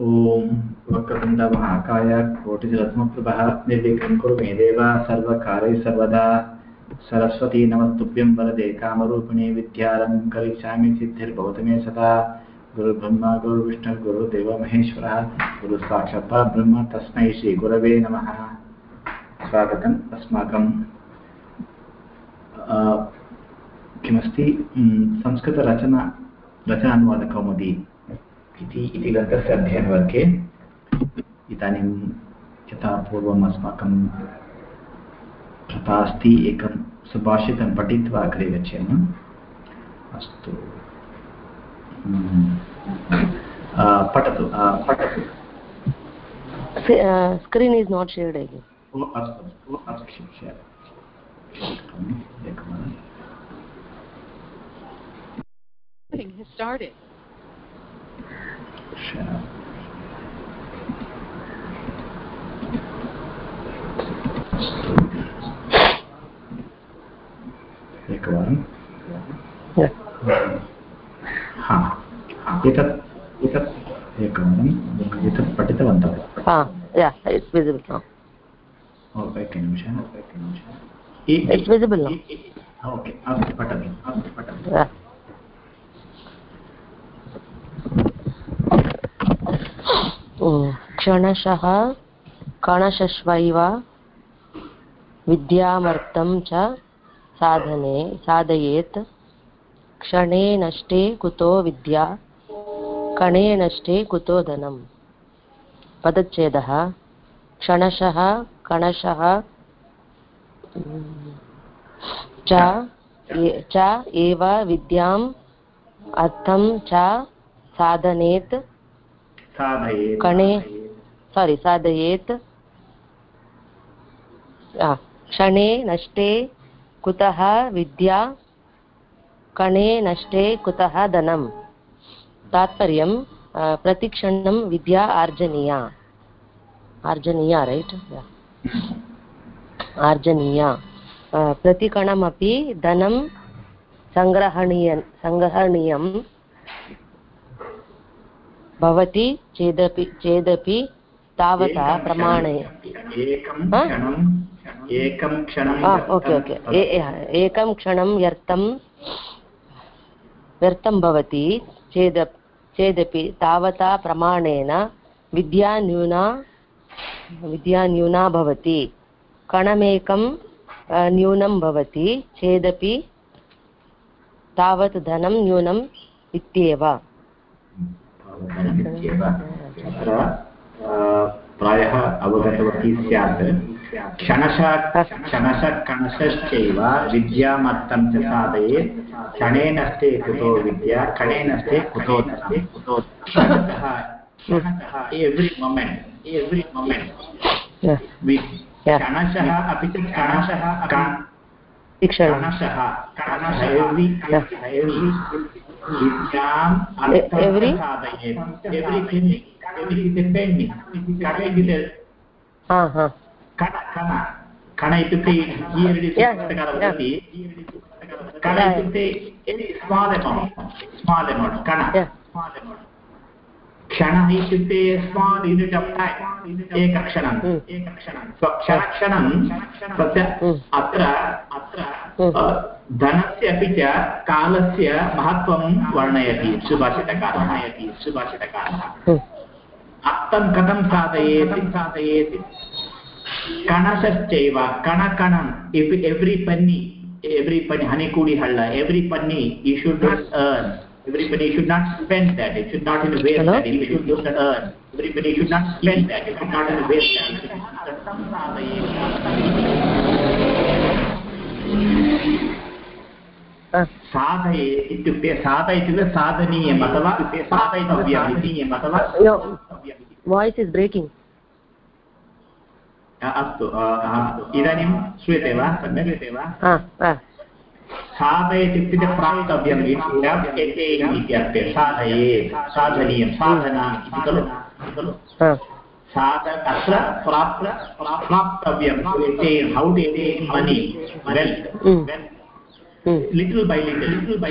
ॐ वक्रतुण्डमहाकाय कोटिरत्नप्रभः निर्विघ्नं कुरु मे देव सर्वकार्यैः सर्वदा। सरस्वती नमस्तुभ्यं वरदे कामरूपिणे विद्यारं करिष्यामि सिद्धिर्भवतु मे सदा। गुरुब्रह्मा गुरुविष्णुर्गुरुदेवो महेश्वरः गुरुसाक्षात् ब्रह्म तस्मै श्रीगुरवे नमः। स्वागतम् अस्माकं किमस्ति संस्कृतरचना रचनानुवादकौमुदी इति इति ग्रन्थस्य अध्ययनवर्गे इदानीं यथा पूर्वम् अस्माकं प्रथा अस्ति एकं सुभाषितं पठित्वा अग्रे गच्छेम। अस्तु। पठतु पठतु। स्क्रीन् इस् नाट् शेर्ड् अस्तु अस्तु एकवारं has started. Share. एकवारं हा एतत् एतत् एकवारम् एतत् पठितवन्तः एकनिमिषः एकनिमिषः ओके अस्तु पठतु अस्तु पठतु क्षणशः कणशश्वैव विद्यामर्थं च साधने, साधयेत् क्षणे नष्टे कुतो विद्या, कणे नष्टे कुतो धनं। पदच्छेदः, क्षणशः, कणशः च एव विद्याम् अर्थं च साधनेत् कणे सारि साधयेत्। क्षणे, नष्टे, कुतः, विद्या। कणे, नष्टे, कुतः धनं तात्पर्यं प्रतिक्षणं विद्या आर्जनीया। आर्जनीया रैट् आर्जनीया। प्रतिकणमपि धनं सङ्ग्रहणीय सङ्ग्रहणीयं भवति चेदपि चेदपि तावता प्रमाणे। Okay okay. एकं क्षणं व्यर्थं व्यर्थं भवति चेद चेदपि तावता प्रमाणेन विद्या न्यूना विद्या न्यूना भवति। कणमेकं न्यूनं भवति चेदपि तावत् धनं न्यूनम् इत्येव। धनमित्येव तत्र प्रायः अवगतवती स्यात् क्षणशः क्षणशः कणशश्चैव विद्यामर्थं च साधयेत् क्षणेनस्ते कुतो विद्या कणेनस्ते कुतो कुतो एव्रि मोमेण्ट् एव्रि मोमेण्ट् क्षणशः अपि च क्षणशः क्षणशः क्षणशः every every every every is a penny kara is a ha ha kana kana kana इत्युक्ते here it is पुस्तकवती kana इत्युक्ते small amount small amount kana क्षणः इत्युक्ते स्माल् यूनिट् आफ् टैम् एकक्षणम् एकक्षणं क्षणक्षणं तस्य अत्र अत्र धनस्य अपि च कालस्य महत्त्वं वर्णयति सुभाषितकारः सुभाषितकारः अर्थं कथं साधयेत् साधयेत् कणशश्चैव कणकणम् एव्रि पन्नि एव्रि पन्नि हनिकूडि हल्ल every penny you should not earn everybody should not spend that it should not in a waste Hello? that it should use and earn everybody should not spend that it should not in a waste that it should साधये इत्युक्ते साध इत्युक्ते साधनीयम् अथवा साधयितव्यम् इति अथवा voice is breaking अस्तु इदानीं श्रूयते वा सम्यक् श्रूयते वा साधयेत् इत्युक्ते प्राप्तव्यम् इत्यर्थे साधयेत् साधनीयं साधना इति खलु। साध अत्र प्राप्त प्राप्तव्यं how to money wealth little by little, little by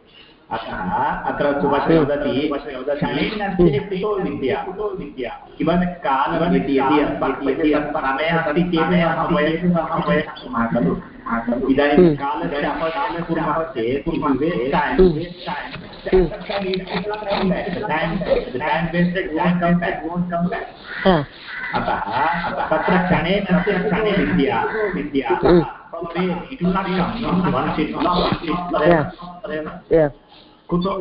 अतः अत्र सुभाषः वदति विद्या किमपि कालः इति यदि अस्माकं समयः अस्ति चेत् अहं वयं वयं खलु? इदानीं कालस्य अपकालः कुर्मः चेत् back. Yeah. अतः तत्र क्षणेन क्षणे विद्या। विद्या from where? It will not come. Once it lost it Yeah. Yeah. कुतो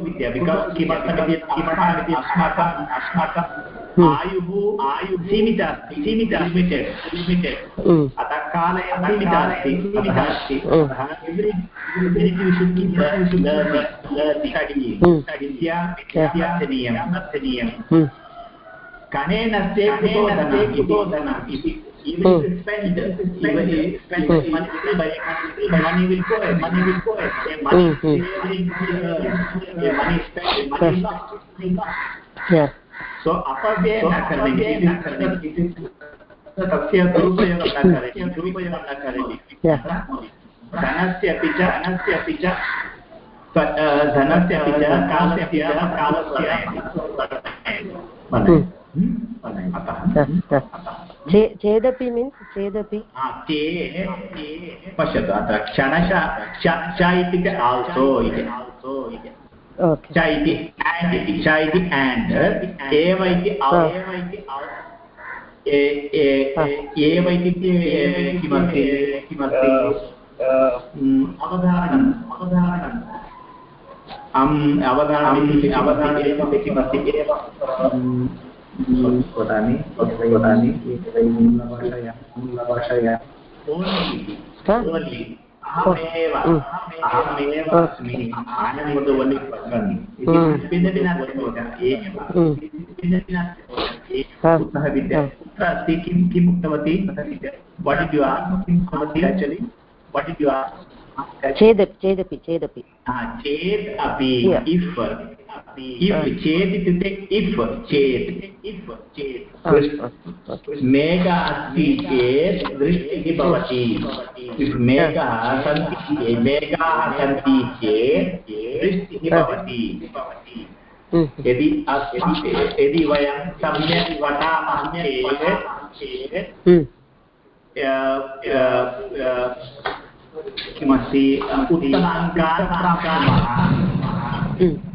किमर्थमिति अस्माकम्. आयुः आयुः सीमित अस्ति सीमित लिमिटेड् लिमिटेड्. अतः काले सीमित अस्ति सीमित अस्ति. कनेन कुतो धनम् इति even if you spend even if you spend money by money will go ahead money will go ahead A money Hmm, hmm. saving uh, money spent money lost Yeah. so अपव्यय न करणीयं न करणीयं तस्य दुरुपयोगं न करणीयं दुरुपयोगं न करणीयं धनस्य अपि च धनस्य अपि च धनस्य अपि च कालस्य कालस्य Hmm. Hmm? अतः चेदपि मीन्स् चेदपि ते ते पश्यतु अत्र क्षणशः च इत्युक्ते आल्सो इति आल्सो इति च इति एण्ड् इति च इति एण्ड् एव इति एव इति al- ए- ए- हा. एव इत्युक्ते किमस्ति किमस्ति अवधारणम् अवधारणम् अम् अवधारणम् अवधारणम् इत्युक्ते किमस्ति एव वदामि वदामि मूलभाषया हा? Hmm. Hmm. Hmm. हा. किं किम् उक्तवती वाट् इड् यु आर् किं उक्तवती actually what it you are चेदपि चेदपि चेदपि चेत् अपि इफ् इफ् चेत् इत्युक्ते इफ् चेत्। मेघः अस्ति चेत् वृष्टिः भवति मेघाः सन्ति मेघाः सन्ति चेत् वृष्टिः भवति. यदि अस्ति यदि वयं सम्यक् वदामः चेत् Hmm. किमस्ति उत्तमाङ्कान् प्राप्नुमः Hmm.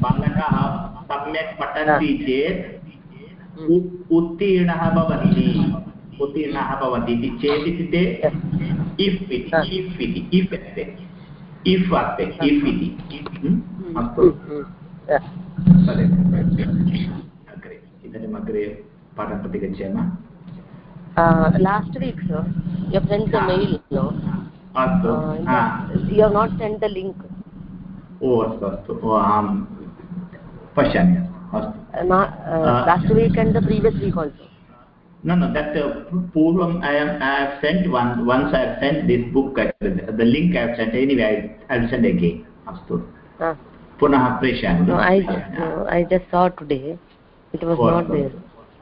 बालकाः सम्यक् पठन्ति चेत् उत्तीर्णः भवति उत्तीर्णः भवति इति। चेत् इत्युक्ते इफ् इति। इफ् इति। इफ् अस्ति। इफ् अस्ति। इफ् इति। हम्म? अस्तु. Yeah. तदेव अग्रे। इदानीम् अग्रे पाठं प्रति गच्छामः have sent the अस्तु। Uh, हा। you have not sent the link. ओ अस्तु अस्तु। ओ अहं अस्तु Uh, uh, Uh, last week and the previous week also. No, no, that uh, Purvam I am I have sent one once I have sent this book actually, the link I have sent anyway I will send again. Astu. Uh, पुनः प्रेषयामि no, I, no, I just saw today. It was Oh, not okay. there.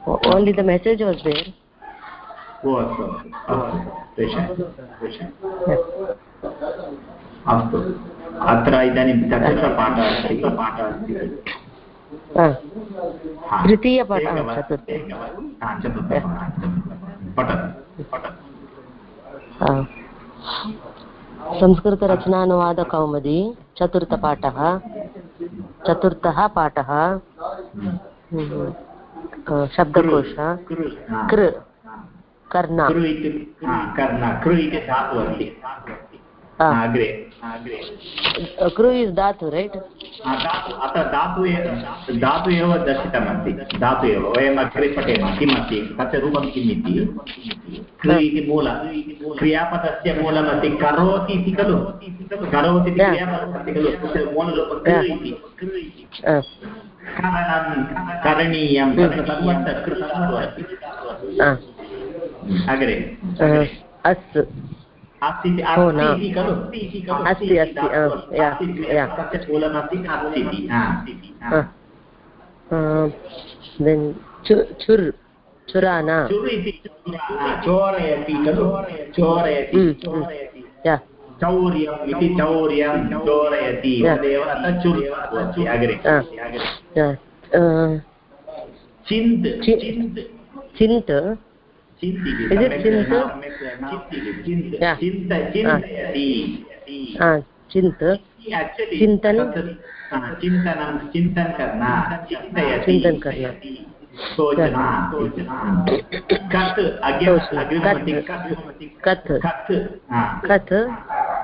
O- Only the message was there. अस्तु अस्तु अस्तु प्रेषयामि प्रेषयामि Yeah. अस्तु अत्र इदानीं अस्ति पाठः अस्ति Uh, हा. तृतीयपाठः, चतुर्थ. हा, पठतु पठतु uh, संस्कृतरचनानुवादकौमुदी चतुर्थपाठः चतुर्थः पाठः हम्म. हम्म, शब्दकोश कृ हा. कर्ण कृ इति हा, कर्ण कृ इति धातुः अस्ति. अग्रे अग्रे कृ इस् धातु रैट् धातु अत्र धातु एव धातु एव दर्शितमस्ति धातु एव वयम् अग्रे पठेम किमस्ति तस्य रूपं किम् इति कृ इति मूल क्रियापदस्य मूलमस्ति करोति इति खलु करोति इति क्रियापदमस्ति खलु तस्य मूलरूपं कृ इति करणं करणीयं अग्रे अस्ति। अस्ति खलु अस्ति अस्ति, अस्ति, अस्ति चुर् चुराना चोरयति खलु चोरयति चौर्यम् इति चौर्यं चोरयति अग्रे चिन्त् चिन्त् चिन्त् चिन्तन? चिन्तनं चिन्तन करना चिन्तन हा, कथ्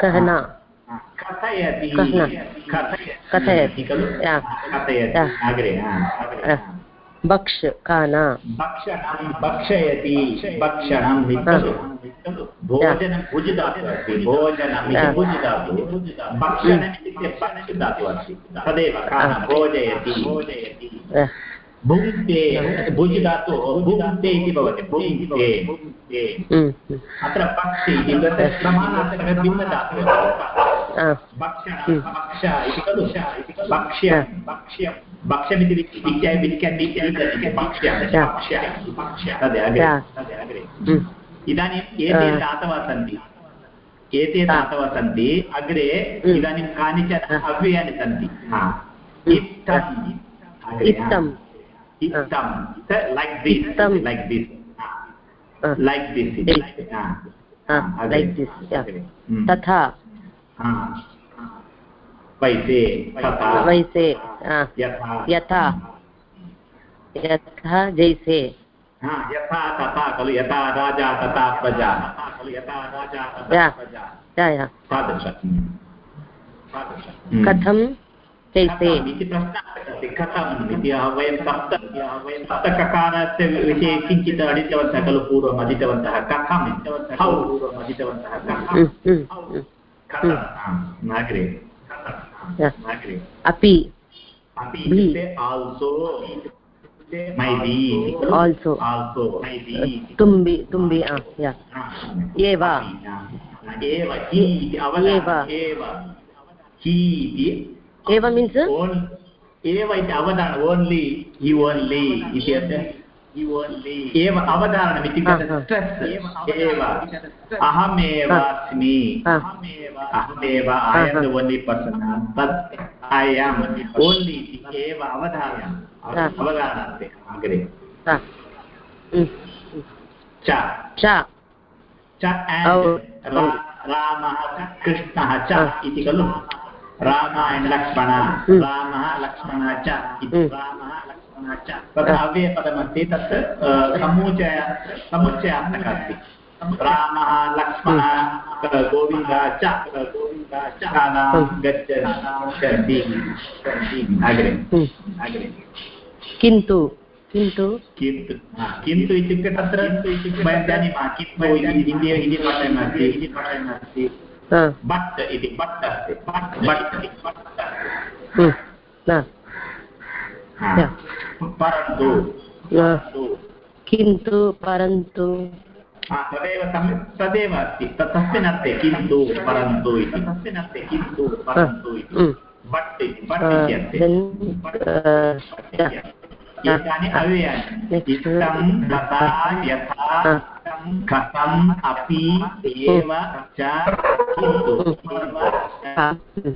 कहना कथयति कथयति। खलु भक्ष खाना भक्षणं भक्षयति भक्षणं भोजनं भुज अस्ति। भोजनं इति Yeah. भुज धातुः भक्षणम् इत्युक्ते अस्ति। तदेव। भोजयति। भोजयति भुङ्क्ते भुज धातुः भुङ्क्ते इति भवति भुङ्क्ते। अत्र पक्ष इति भक्ष खलु। भक्ष्यं भक्ष्यं। भक्ष्यमिति तद् अग्रे। इदानीम् एते. धातवः सन्ति। एते धातवः सन्ति। अग्रे. इदानीं कानिचन अव्ययानि सन्ति। हा. इत्थम्। इत्थम् लैक् दिस् इत्थम्. Like this ah, like this इति हा. आ, अग्रे, like this, yeah. Mm. तथा हा. वैसे तथा वैसे आ, यथा यथा यथा जैसे यथा तथा खलु यथा राजा तथा प्रजा खलु यथा राजा तथा प्रजा तादृश कथं जैसे कथम् इति प्रश्नः कथम् इति वयं सप्त वयं सप्तककारस्य विषये किञ्चित् अधीतवन्तः खलु पूर्वम् अधीतवन्तः कथम् हौ पूर्वम् अधीतवन्तः हम्म, हम्म, हम्म, अग्रे अग्रे अपि अपि इत्युक्ते आल्सो आल्सो आल्सो तुम्बि तुम्बि एव एव हि इति अवधारणम् एव हि इति एव मीन्स् ओन् एव इति अवधारणम् ओन्लि हि ओन्लि इति अर्थ एव अवधारणम् इत्युक्ते. स्ट्रेस् एव अहमेव अस्मि. अहमेव I am the only person तत् ऐ एम् ओन्लि इति एव अवधारणम् अवधारणार्थे अग्रे च रामः कृष्णः च इति खलु रामः and लक्ष्मण Hmm. रामः लक्ष्मणः च इति Hmm. रामः लक्ष्मणः च तत्र अव्ययपदमस्ति तत् अ, समुचय समुच्चयार्थकः अस्ति रामः लक्ष्मणः अ, गोविन्दः च गोविन्दः च कानां Hmm. गच्छन्ति अग्रे हम्म, अग्रे किन्तु किन्तु किन्तु हा, किन्तु इत्युक्ते तत्र वयं जानीमः किन्तु इति हिंदी हिंदी पाठयमस्ति हिंदी पाठयमस्ति हा, बट् इति बट् अस्ति बट् बट् हम्म, न, हा. या. परन्तु न, किन्तु परन्तु हा, तदेव सम्यक् तदेव अस्ति तत् तस्मिन् अर्थे किन्तु परन्तु इति तस्मिन् अर्थे किन्तु परन्तु इति हम्म, बट् इति बट् uh, इत्यर्थे then uh, yeah, एतानि अव्ययानि Next. इत्थं तथा यथा हा. कथम् अपि एव च किन्तु हम्म,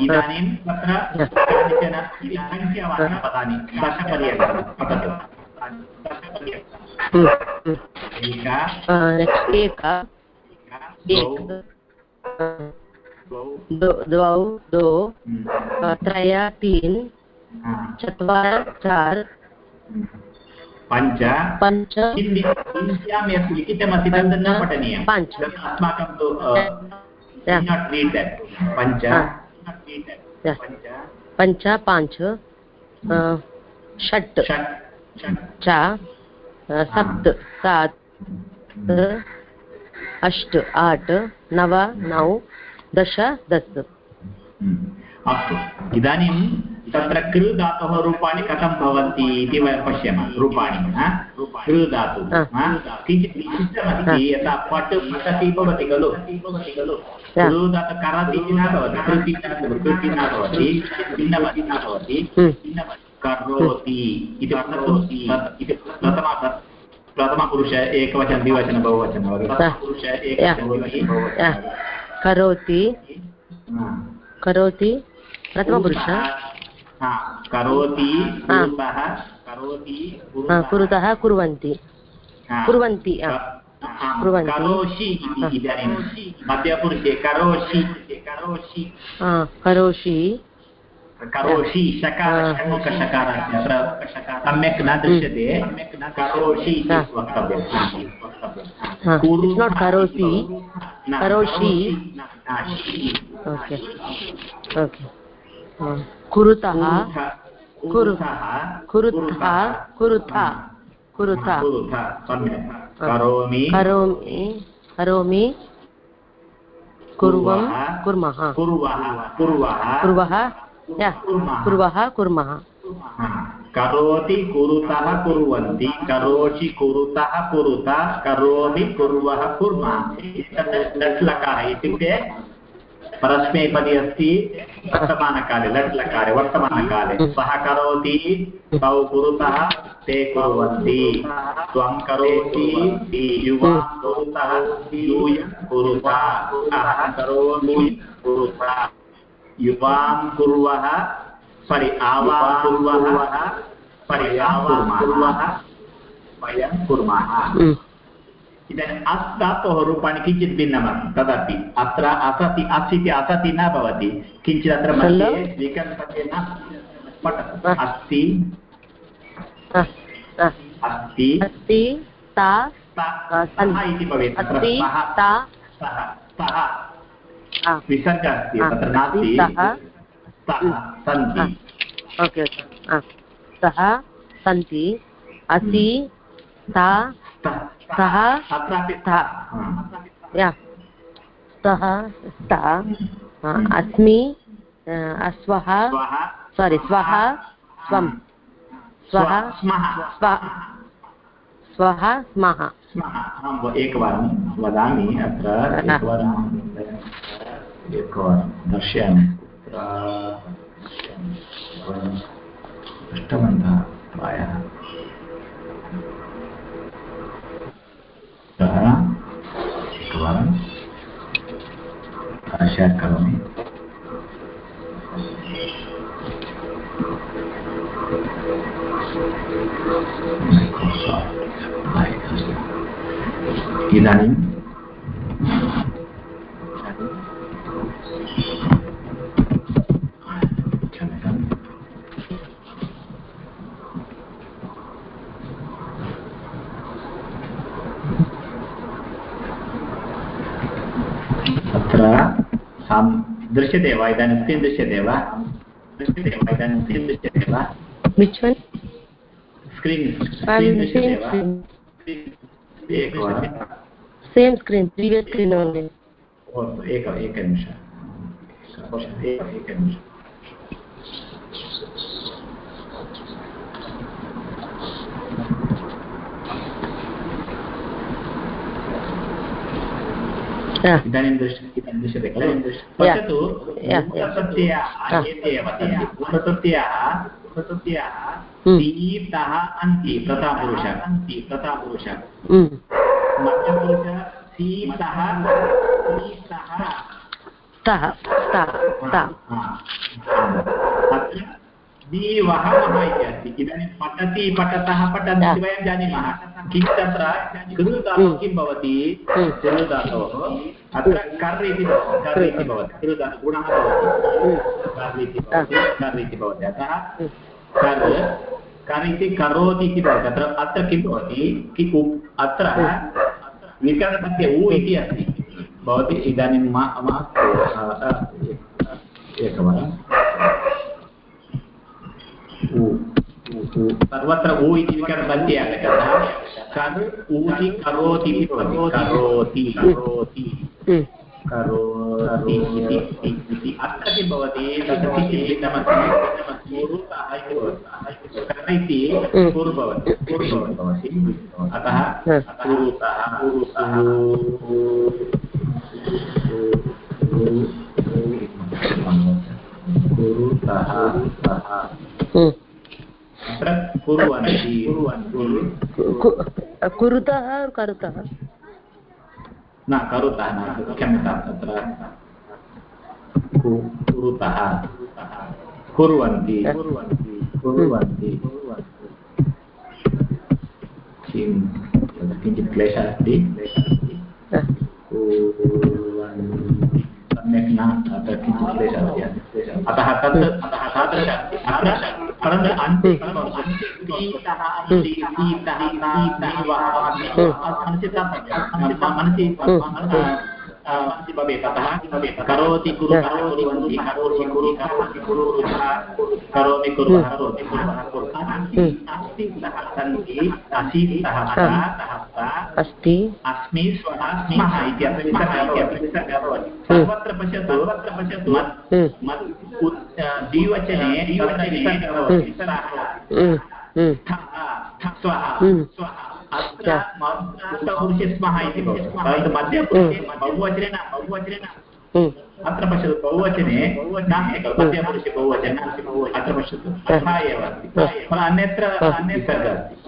इदानीं तत्र कानिचन सङ्ख्यावाचकपदानि दशपर्यन्तं। पठतु हम्म, हम्म. द्वौ द्वौ हम्म, त्रय तीन हा, चत्वार चार हम्म, पञ्च पञ्च हिंदी हिन्द्यां यत् लिखितमस्ति तद् न पठनीयं पञ्च अस्माकं तु नाट् रीड् दट् पञ्च. पञ्च पञ्च षट् च सप्त सात अष्ट आठ नव नौ दश दश। अस्तु इदानीं तत्र कृ धातोः रूपाणि कथं भवन्ति इति वयं पश्यामः। रूपाणि कृ धातु किञ्चित् विशिष्टमस्ति यथा पट् पठति भवति खलु। कृ धातु करति न भवति कृति कृति न भवति भिन्नमस्ति न भवति करोति इति इति प्रथमा प्रथमपुरुष एकवचनं द्विवचनं बहुवचनं प्रथमपुरुष एकवचनं करोति। करोति। प्रथमपुरुष करोति कुरुतः कुर्वन्ति। कुर्वन्ति करोषि इदानीं मध्यपुरुषे करोषि। करोषि। करोषि। करोषि शकार अत्र सम्यक् न दृश्यते। करोषि वक्तव्यं करोति करोषि। ओके ओके कुरुतः कुरुतः कुरुतः कुरुतः कुरुतः करोमि। करोमि करोमि। कुर्वं कुर्मः। कुर्वः कुर्वः। कुर्मः। करोति कुरुतः कुर्वन्ति। करोषि कुरुतः कुरुत। करोमि कुर्वः कुर्मः इत्युक्ते परस्मैपदी अस्ति वर्तमानकाले लट् लकारे वर्तमानकाले सः करोति तौ कुरुतः ते कुर्वन्ति। त्वं करोति युवा कुरुतः यूयं कुरुत। अहः करोमि कुरुत। युवां कुर्वः सरि आवां कुर्वः सरि आवां कुर्वः वयं कुर्मः। इदानीम् अस् धातोः रूपाणि किञ्चित् भिन्नमस्ति तदपि अत्र असति अस् इति असति न भवति किञ्चित् अत्र मध्ये विकल्पतेन पठतु अस्ति अस्ति अस्ति इति भवेत् विसर्ग अस्ति तत्र नास्ति सन्ति ओके ओके सः सन्ति असि ता सः या। सः sta अस्मि अस्वः सोरि स्वः स्वं। स्वः स्वः स्मः। एकवारं वदामि अत्र एकवारं एकवारं दर्शयामि। प्रायः सः एकवारं शेर् करोमि इदानीं क्षम्यताम् अत्र सां दृश्यते वा इदानीं स्क्रीन् दृश्यते वा दृश्यते वा इदानीं स्क्रीन् दृश्यते वा? स्क्रीन् स्क्रीन् दृश्यते वा एकवारं screen एक एकनिमिष एकनिमिष इदानीं दृश्यते खलु पश्यतु एते एव सन्ति सीतः अन्ति प्रथमपुरुष अन्ति प्रथमपुरुष मध्यपुरुष स्तः स्तः अत्र मः इति अस्ति इदानीं पठति पठतः पठन्ति वयं जानीमः। किन्तु तत्र कृधातुः किं भवति? कृधातोः अत्र कर् इति भवति। कर् इति भवति। कृधातु गुणः भवति। कर् इति कर् इति भवति। अतः कर् कर् इति करोति इति भवति। अत्र अत्र किं भवति? कि अत्र विकरणस्य उ इति अस्ति। भवति इदानीं मास्तु सर्वत्र उ इति विकरणमध्ये आगतः कर् ऊचि करोति करोति करोति करोति इति अत्र किं भवति तत्र कुरुतः इति अतः कुरुतः कुरुतः कुरुतः कुरुतः करुतः न करुतः न क्षम्यतां तत्र कुरुतः कुर्वन्ति कुर्वन्ति कुर्वन्ति किञ्चित् क्लेशः अस्ति। कुर्वन्ति सम्यक् न अत्र किञ्चित् क्लेशः अतः तत् अतः तादृश परन्तु अन्ते मनसि मनसि भवेत् अतः करोति कुरु करोति कुर्वन्ति करोति कुरु करोति कुरु करोमि कुर्वः करोति कुर्वः कुर्वः अस्ति सन्ति अस्मि स्वः स्मः सर्वत्र पश्यतु सर्वत्र पश्यतु मत् हम्म। अ, द्विवचने हम्म, हम्म, ठः, स्वः हम्म। स्वः अत्र पुरुषे स्मः इति भवति परन्तु मध्यपुरुषे बहुवचने न बहुवचने न अत्र पश्यतु बहुवचने नास्ति खलु मध्यपुरुषे बहुवचने नास्ति अत्र पश्यतु। तथा एव अस्ति। अन्यत्र अस्ति विसर्गः अस्ति।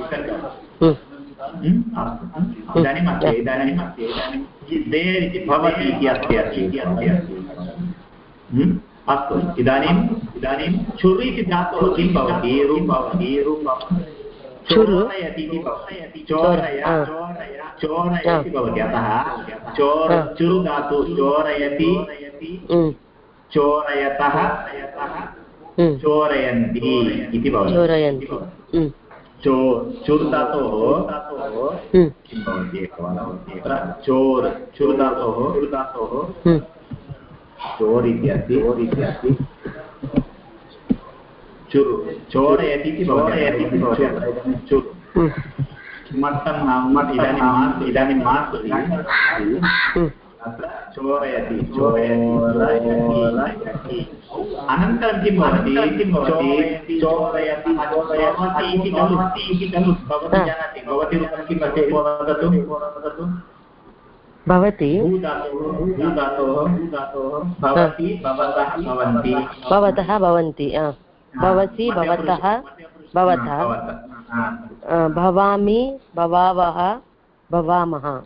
अस्तु। इदानीम् अस्ति इदानीम् अस्ति इदानीं देर् इति भवति इति अस्ति अस्ति इति अस्ति अस्ति अस्तु। इदानीम् इदानीं चुर् इति धातुः किं भवति? रुप् भवति? रुप्? चोरयति इति भवति अतः चोर हा। चुरु धातु चोरयति हम्म, चोरयतः हम्म, चोरयन्ति इति भवति। चोरयन्ति। हम्म, चो चुर् हम्म, किं भवति। एकवारं तत्र चोर् चुर् धातोः चुर् धातोः हम्म, चोर् इति अस्ति चोर् इति अस्ति। चुरु चोरयति इति चोरयति इति भवति चुर् किमर्थं नाम इदानीं हम्म, अत्र चोरयति चोरयति अनन्तरं किं भवति किं भवति चोरयति चोरयति इति खलु इति खलु भवती जानाति भवती रूपं किम् अस्ति वदतु वदतु भवति भूधातोः भूधातोः भवति भवतः भवन्ति भवतः भवन्ति भवसि भवतः भवतः। हा. भवामि भवावः भवामः।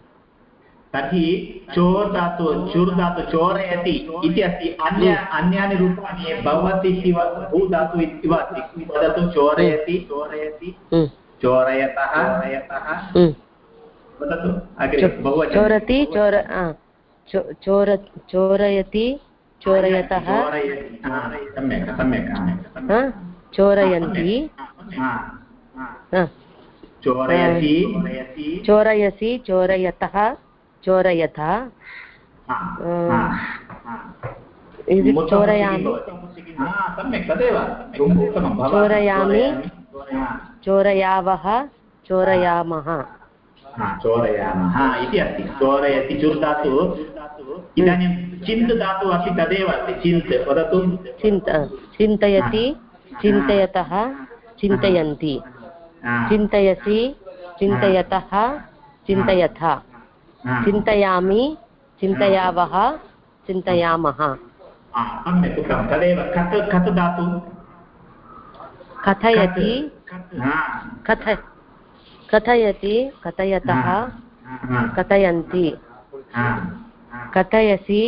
तर्हि चोर् धातु चुर् धातु चोरयति इति अस्ति। अन्य अन्यानि रूपाणि भवति इव भूधातु इव अस्ति। वदतु चोरयति चोरयति हम्म, चोरयतः चोरयतः। हम्म, वदतु। अग्रे चोरति चोर चोर चोरयति चोरयतः? चोरयन्ति? हा, हा. चोरयसि चोरयतः चोरयतः। चोरयामि। हा, चोरयामि। चोरयावः चोरयामः। चोरयामः। इति अस्ति। चोरयति चुर्दातु। इदानीं चिन्त् धातुः अपि तदेव अस्ति। चिन्त् वदतु। चिन्त चिन्तयति चिन्तयतः चिन्तयन्ति। चिन्तयसि चिन्तयतः चिन्तयथ। चिन्तयामि चिन्तयावः चिन्तयामः। सम्यक् उत्तमं। तदेव। कथ कथ धातु कथयति कथ कथयति कथयतः कथयन्ति। कथयसि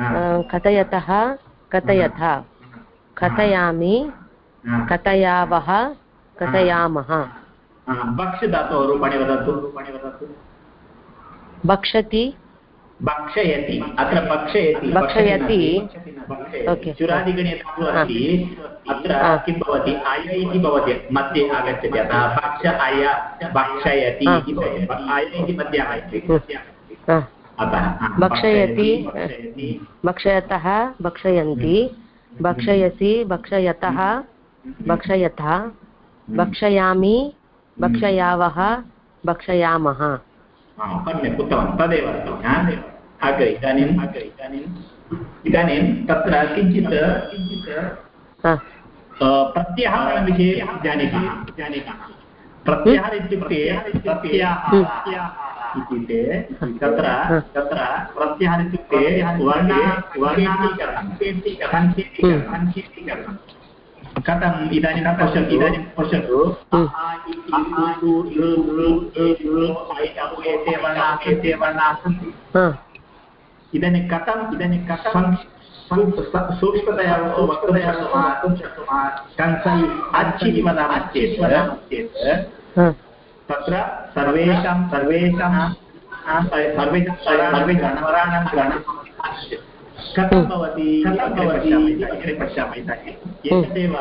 कथयतः कथयथ कथयामि कथयावः कथयामः। धातोः रूपाणि वदतु रूपाणि वदतु। भक्षति। भक्षयति अत्र भक्षयति भक्षयति। चुरादिगणे अस्ति। अत्र किं भवति? अय इति भवति। मध्ये आगच्छति अतः भक्ष अय भक्षयति इति अय इति मध्ये आगच्छति। भक्षयति। भक्षयति। भक्षयन्ति। भक्षयसि भक्षयतः भक्षयथ भक्षयामि भक्षयावः भक्षयामः। हा, सम्यक् उत्तमं। तदेव अग्रे इदानीम् अग्रे इदानीं। इदानीं। तत्र किञ्चित् किञ्चित् प्रत्याहारविषये जानीमः। जानीमः प्रत्याहार इत्युक्ते प्रत्याहार। इत्युक्ते तत्र तत्र प्रत्याहार इत्युक्ते वर्ण कथम् इदानीं पश्यतु इदानीं पश्यतु एते वर्णाः एते वर्णाः सन्ति इदानीं कथम् इदानीं कथं सूक्ष्मतया वक्तुं शक्नुमः कंसै अच्छि वदामः चेत् वदामः चेत् हा तत्र सर्वेषां सर्वेषां सर्वेषां स्वराणां गणः कथं भवति? कथं भवति? अग्रे पश्यामः एतदेव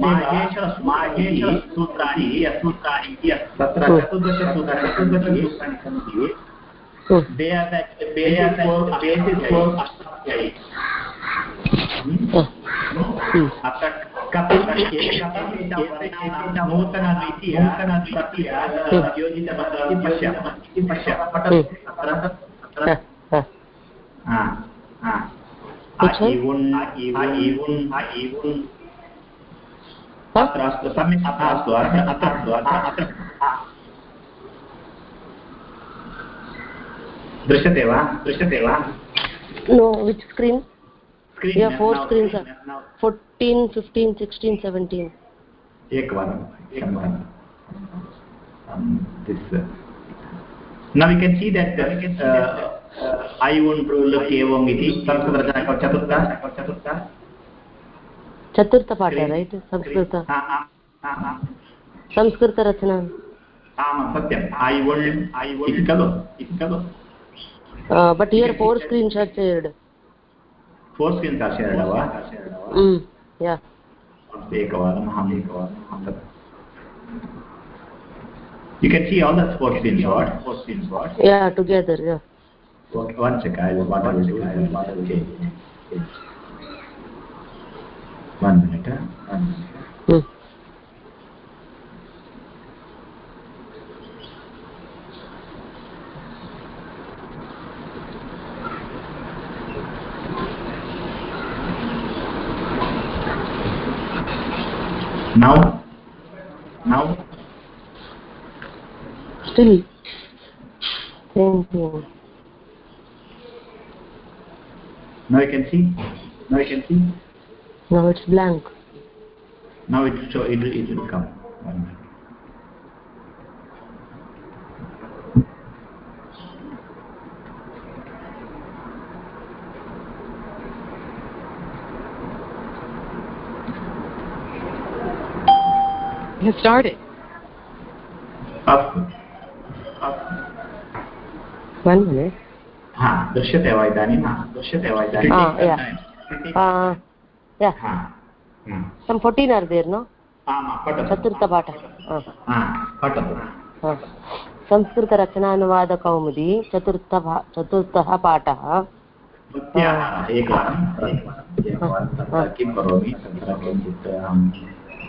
माहेश्वर माहेश्वर सूत्राणि सूत्राणि तत्र चतुर्दशसूत्राणि चतुर्दशसूत्राणि सन्ति। they are the basis for basis for Ashtadhyayi. अत्र कथं नूतनरीत्या नूतनरीत्या योजितमस्ति इति पश्यामः इति पश्यामः पठतु अत्र अत्र हा हा हा Which one? इवुन् इवुन् इवुन् अत्र अस्तु सम्यक् अत्र अस्तु अत्र अत्र अस्तु अत्र अत्र दृश्यते वा दृश्यते वा no which screen? Screen yeah four now, screens screen are now. 14 15 16 17 एकवारं क्षम्यताम् Um, this uh, now we can see that uh, I won't look एवम् इति संस्कृतरचना चतुर्थ चतुर्थ चतुर्थपाठ रैट् संस्कृत हा, हा, हा, हा. संस्कृतरचना आमां सत्यम् ऐ वोल् ऐ इति खलु खलु but here for screen shot shared four screen दर्शयामः वा या अस्तु एकवारम् अहम् एकवारम् तत् You can see all the four screens, what? Four screens, what? yeah together yeah Okay, one second. I will what I will do. I will what I will change. One minute. Huh? One minute. hmm. Now, now, still same thing now you can see. Now you can see. now it's blank Now it show it it will come. Has started. अस्तु one minute. हा दृश्यते वा इदानीं हा दृश्यते वा इदानीं। Yeah. yeah. some 14 are there no? पठतु. संस्कृतरचनानुवादकौमुदी चतुर्थ चतुर्थः पाठः एकवारं किं करोमि? तत्र किञ्चित् अहं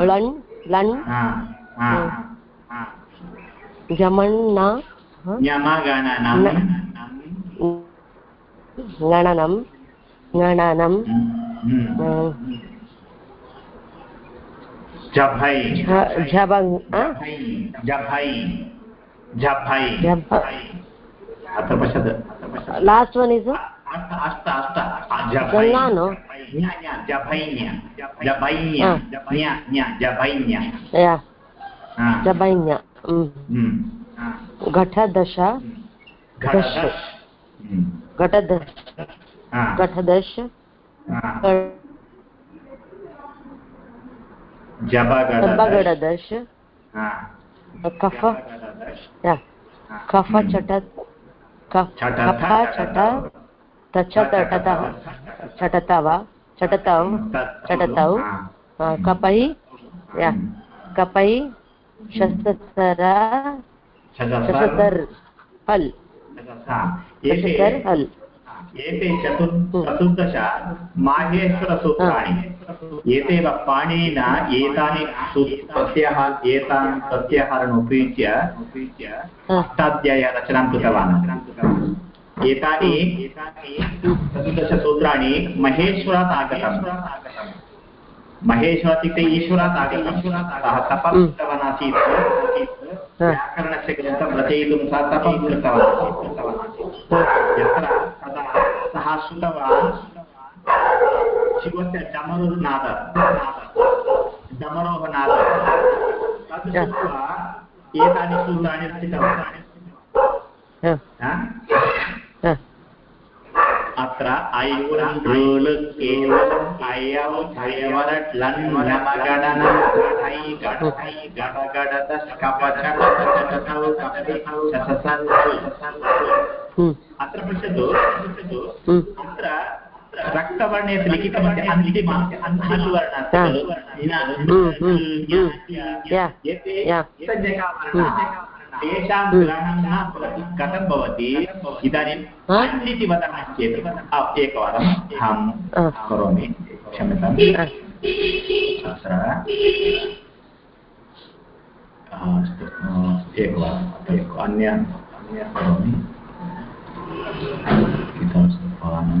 लण् लण् न्यमगणनं गणनं गणनं जभै जभै जभै झब अत्र पश्यतु लास्ट् वन् इस् अष्ट जभैन्य. घटदश घटदश. घटदश. घटदश. जबगडदश कफ कफ चट कफ छट कफ चट तच तटतः चटत वा चटतौ चटतौ हा. कपै कपै शतसर चतसर्. हल्. हल् एते चतुर् चतुर्दश माहेश्वरसूत्राणि। एतेव पाणिनिना एतानि प्रत्ययः एतान् प्रत्याहारान् उपयुज्य. अष्टाध्यायरचनां कृतवान्। एतानि चतुर्दशसूत्राणि महेश्वरात् आगतम्। महेश्वरात् इत्युक्ते ईश्वरात् आगतं सः तपः कृतवान् आसीत्. व्याकरणस्य ग्रन्थं रचयितुं सः तपं कृतवान्। यत्र तदा सः श्रुतवान् शिवस्य डमरुर्नाद। डमरोः नाद तद् श्रुत्वा एतानि सूत्राणि रचितवान्। हा. हा? हा. अत्र ऋल केवलम् हम्म. अत्र पश्यतु हम्म. अत्र रक्तवर्णे लिखितमस्ति अन्तिम अन्तिमवर्णः खलु। हम्म, हम्म, हम्म. या. एते या. संज्ञकावर्णाः तेषां ग्रहणं न भवति कथं भवति इदानीम् हा? अन्निति वदामः चेत् आ, एकवारम् अहं हा. करोमि क्षम्यताम् हा. अत्र आ, अस्तु आ, एकवारम् एक अन्य अन्य करोमि इदं सोपानं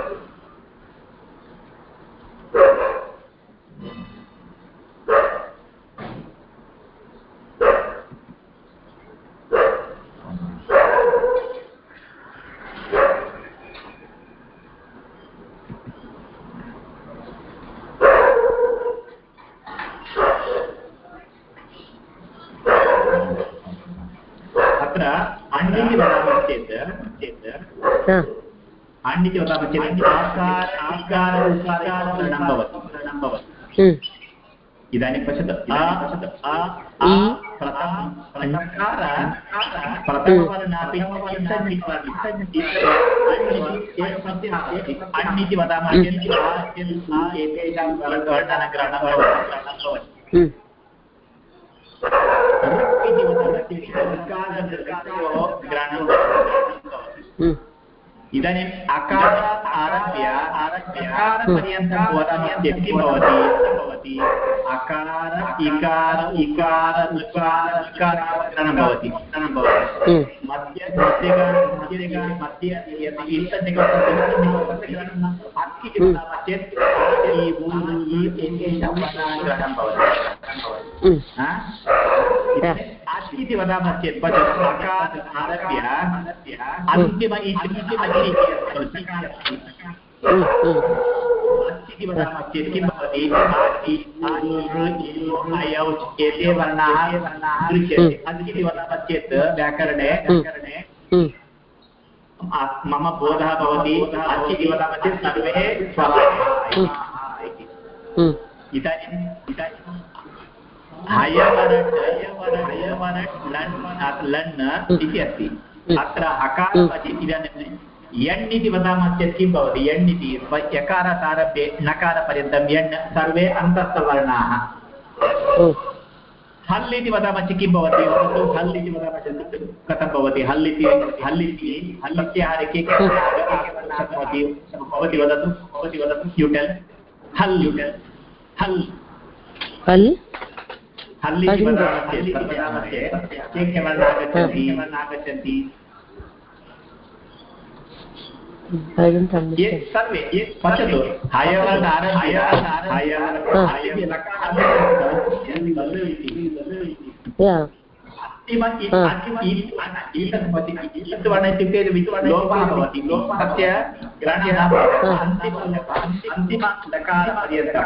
अत्र अण्डिति वदामः चेत् चेत् हा. अण्डिति वदामः चेत् आकार आकार उकारावरणं भवति हम्म. इदानीं पश्यतु आ पश्यतु आ इ. आ प्रथमं प्रथमकार प्रथमवर्णापि अण्डिति वदामः चेत् एतेषां वर्णानग्रहणं भवति हम्म. इति वदामः चेत् ग्रहणं भवति हम्म. इदानीम् अकारात् आरभ्य अकारपर्यन्तं वदामः चेत् किं भवति भवति अकार इकार उकार ऋकार ऋकार ग्रहणं भवति ग्रहणं भवति हम्म. मध्य मध्यगान मध्यगान मध्ये यत् ईष्टनिकटं अक् इति वदामः चेत् आ, इ, उ, इ एतेषां वर्णानुग्रहणं भवति हम्म. हा? या. अच् इति वदामः चेत् अकात् आरभ्य अन्तिम इति हम्म. हम्म. वदामः चेत् किं भवति एते वर्णाः दृश्यन्ते इति वदामः चेत् व्याकरणे हम्म. मम बोधः भवति अच् इति वदामः चेत् सर्वे स्वराः हम्म. इदानीम् इदानीं हयवरट् हयवरट् लन् लन् इति अस्ति। अत्र अकारपदि इदानीं यण् इति वदामः चेत् किं भवति? यण् इति व- नकारपर्यन्तं यण् सर्वे अन्तस्थवर्णाः हम्म. हल् इति वदामः चेत् किं भवति? वदतु हल् इति वदामः चेत् कथं भवति? हल् इति हल् इति हल्लस्य के के भवति भवति? वदतु भवति वदतु युटेल् हल् युटेल् हल्। हल्? हल् इति वदामः चेत् तत् वदामः चेत् के के वर्णाः आगच्छन्ति वर्णाः आगच्छन्ति I don't ये understand. सर्वे पश्यतु हयवर्ण आरभ्य हयवर्ण इत्युक्ते लोपः भवति तस्य ग्रहणं न भवति अन्तिम अन्तिम लकारपर्यन्तं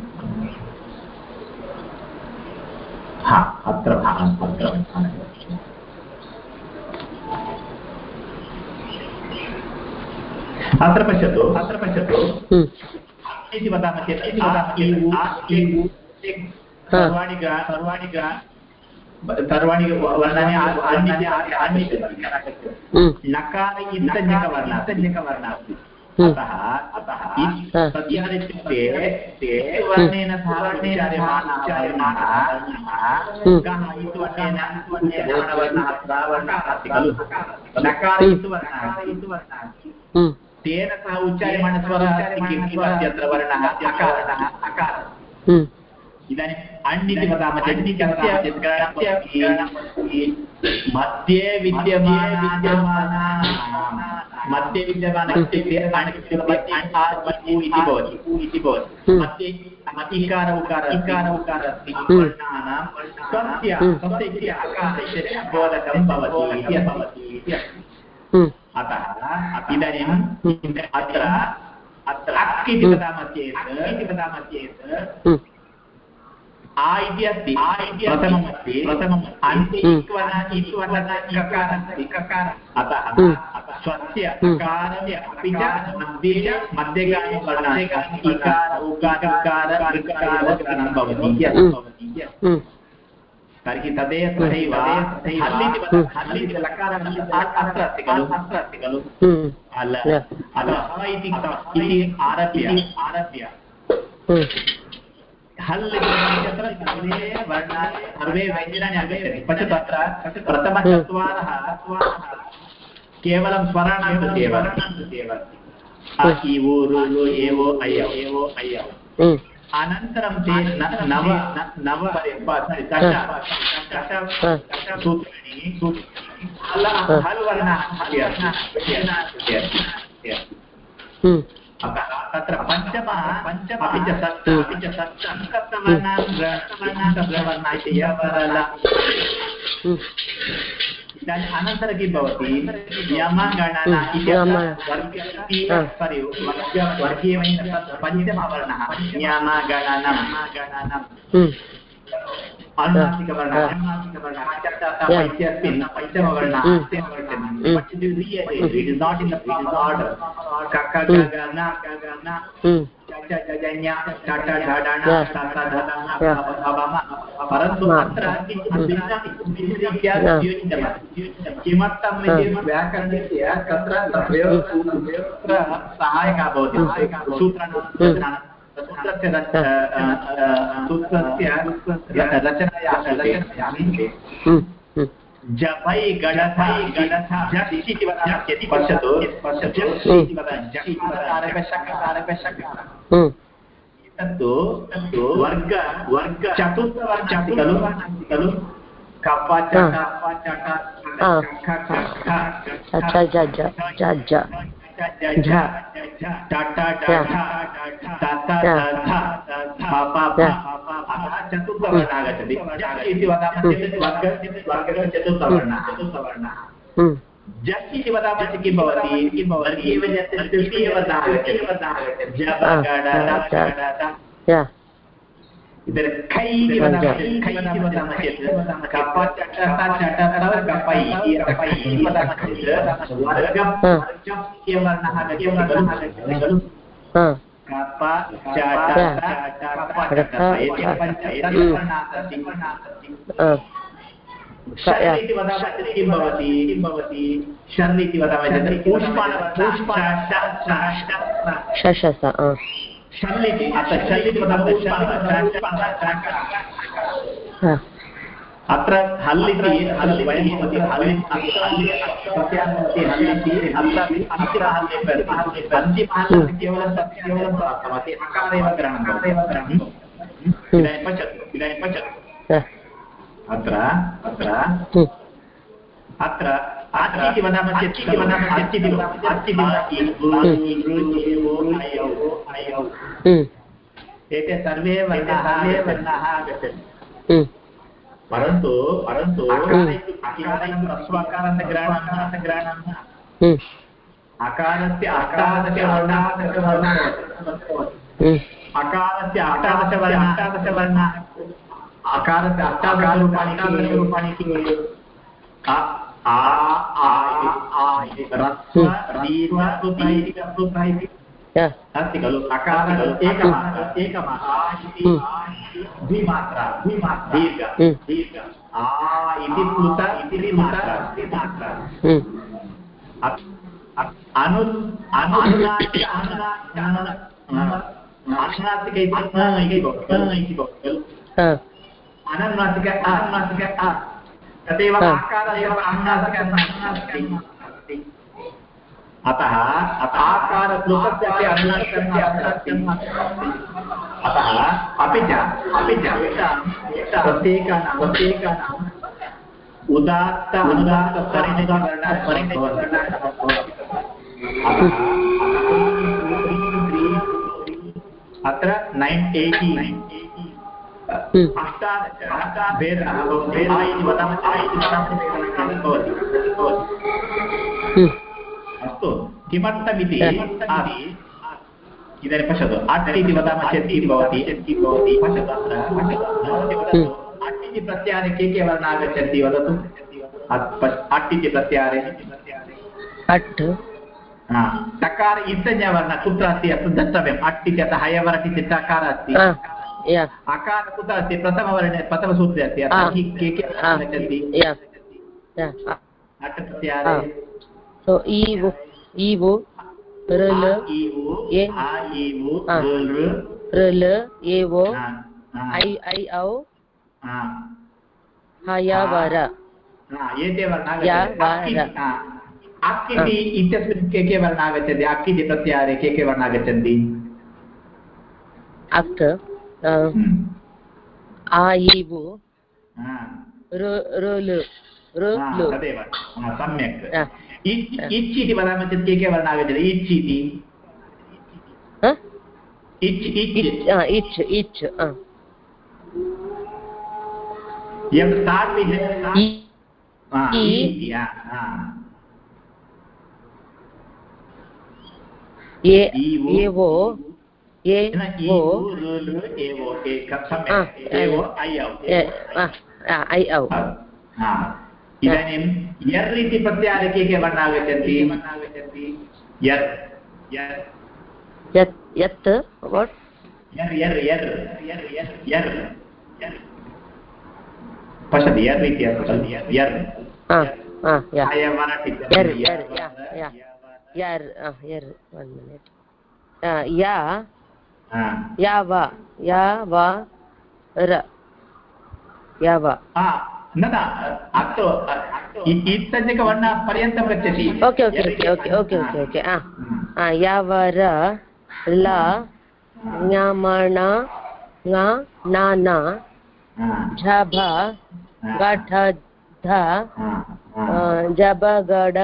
हा अत्र अत्र अत्र पश्यतु अत्र पश्यतु. हम्म, इति वदामः चेत् इति वदामः सर्वाणि सर्वाणि सर्वाणि वर्णानि हम्म, नकार इत्तन्यकवर्णः अस्ति अतः अतः हा। इत्युक्ते इति वर्णेन सह उच्चार्यमाणः वर्णः हम्म, कः इति वर्णेन उच्चार्यमाणवर्णः प्रावर्णः अस्ति खलु नकार इति वर्णः इति वर्णः हम्म, तेन सह उच्चार्यमाणस्वरः अस्ति किम् अस्ति अत्र वर्णः अकारः। अकारः हम्म, इदानीम् अण् इति वदामः चेत् मध्ये विद्यमान मध्ये विद्यमान इत्युक्ते इति भवति। मध्ये इकार उकार इकार उकार अस्ति। वर्णानां स्वस्य। स्वस्य अकारस्य बोधकं भवति इति भवति इति अतः इदानीम् अत्र अत्र अक् इति वदामः चेत् इति वदामः चेत् आ इति अस्ति आ इति प्रथमम् अस्ति प्रथमम् अन्ते ककारः अतः। स्वस्य। अकारस्य अपि च मध्ये वर्णानि इकार उकार उकार भवति तर्हि तदेव तथैव हल्लिति लकारः अत्र अस्ति खलु अत्र अस्ति खलु अल अतः इति आरभ्य आरभ्य हल् इति वदन्ति अत्र सर्वे वर्णाः सर्वे व्यञ्जनानि आगच्छन्ति पश्यतु अत्र प्रथमचत्वारः केवलं स्वराणां कृते एव एव अ औ हम्म, अनन्तरं ते नव नव दश सूत्राणि। हल् वर्णः अतः तत्र पञ्चमः पञ्चमः अपि च सप्त अपि च सप्त इति इदानीम् अनन्तरं किं भवति यमगणना इति। सारि वर्ग पञ्चमवर्णः यमगणनं गणनम् अनुनासिकवर्णः अनुनासिकवर्णः चतः पञ्चस्मिन् पञ्चमवर्णः Mm. पञ्चमवर्णः But it is rearranged. It is not in the proper order. क ख ग Mm. ग न ग ग न हम्म, च च ज ज ञ ट ट ढ ढ ण Yeah. ट ट ध ध न Yeah. भ भ भ म. परन्तु अत्र किमर्थम् इति व्याकरणस्य तत्र सहायकः भवति सूत्राणां सूत्रस्य अ, अ, अ, रचनायाः हम्म, हम्म, जपै गडथ गडथ जस् इति वदामः पश्यतु पश्यतु हम्म, तत्तु वर्ग वर्ग चतुर्थवर्णः अस्ति खलु खलु कप हा. चतुर्थवर्णः आगच्छति इति वदामः चेत् वर्गः चतुर्थवर्णः चतुर्थवर्णः हम्म, जस् इति वदामः चेत् किं भवति किं भवति तृतीयवर्णः आगच्छति इतर खै इति वदामः खै इति वदामः चेत् कप चट चट कपै कपै इति वदामः चेत् वर्गं वर्गवर्णः आगच्छति खलु कप चट कप चट एते पञ्च वर्णाः सन्ति इति वदामः चेत् किं भवति किं भवति शर् इति वदामः चेत् पुष्पाणवर्णः शशस हा, इति अत्र हा, अत्र हल् वयं वदति हल् इति हल् प्रत्यागमति अत्र केवलं केवलं प्राप्तमस्ति इदानीं पश्यतु इदानीं पश्यतु अत्र अत्र हम्म, इति वदामः चेत् हम्म, एते सर्वे वर्णाः सर्वे वर्णाः आगच्छन्ति परन्तु परन्तु अकारस्य अष्टादशवर्णाः अकारस्य अष्टादशवर्ण अष्टादशवर्ण अकारस्य अष्टादशरूपाणि अष्टादशरूपाणि अ अस्ति खलु अकारः एकमात्रा एकमात्रा द्विमात्रा द्विमात्रा दीर्घ हम्म, दीर्घ आ इति प्लुत इति द्विमात्रा हम्म, अनु अनुनासिक अनुनासिक इति भवति खलु अनुनासिक अनुनासिक अ हा. अस्ति अतः आकारप्लुतस्य अनुनासिकस्य अत्र अस्ति अतः अपि च अपि च प्रत्येकानां प्रत्येकानाम् उदात्त अनुदात्त परिणितवर्णाः अत्र नैन् एय्टि हम्म, अष्टादश भेदः भवति आ इति वदामः आ इति वदामः भवति भवति अस्तु किमर्थमिति इदानीं पश्यतु। अट् इति वदामः चेत् किं भवति? किं भवति पश्यतु अत्र। अट् इति प्रत्याहारे के के वर्णाः आगच्छन्ति वदतु? अट् इति प्रत्याहारे। अट् टकार इत्संज्ञावर्णः कुत्र अस्ति? अत्र द्रष्टव्यम्। अट् इत्यतः हयवरट् इति टकारः अस्ति अकार कुत्र अस्ति प्रथमवर्णे प्रथमसूत्रे अस्ति हा. कि के के हा, आगच्छन्ति या, या, अ, अट् प्रत्याहारे so इवु इवु रल आ, इ, उ, ए. आ, इ, उ, हा. ऋ, ऋ, रल एवो हा, हा, ऐ ऐ औ हयवर एते वर्णाः या, आगच्छन्ति. वा, अक् र. इति- हा. अक् इति इत्यस्मिन् के के वर्णाः आगच्छन्ति अक् इति प्रत्याहारे के के वर्णाः आगच्छन्ति अक् आ इवु. र रल। र लु तदेव सम्यक्। इच् इच् इति वदामः चेत् के के वर्णाः आगच्छन्ति इच् इति इच् इच् इच्. यत् स्टार्ट् वित्. ए. ऐ औ ए ऐ औ. इदानीं यर् इति प्रत्याहारे के के वर्णाः आगच्छन्ति यर् यत् यत् वट् यर् यर् यर् यर् यर् यर् यर् यर् इति अस्ति यर् या यर् यर् यर् यर् वन् मिनिट् या. या वा या वा र या वा न न अस्तु इत्सज्जकवर्णः पर्यन्तं गच्छति okay okay okay okay okay okay okay या वा र ला ञामण ना ना झ भ गठ ध जब गड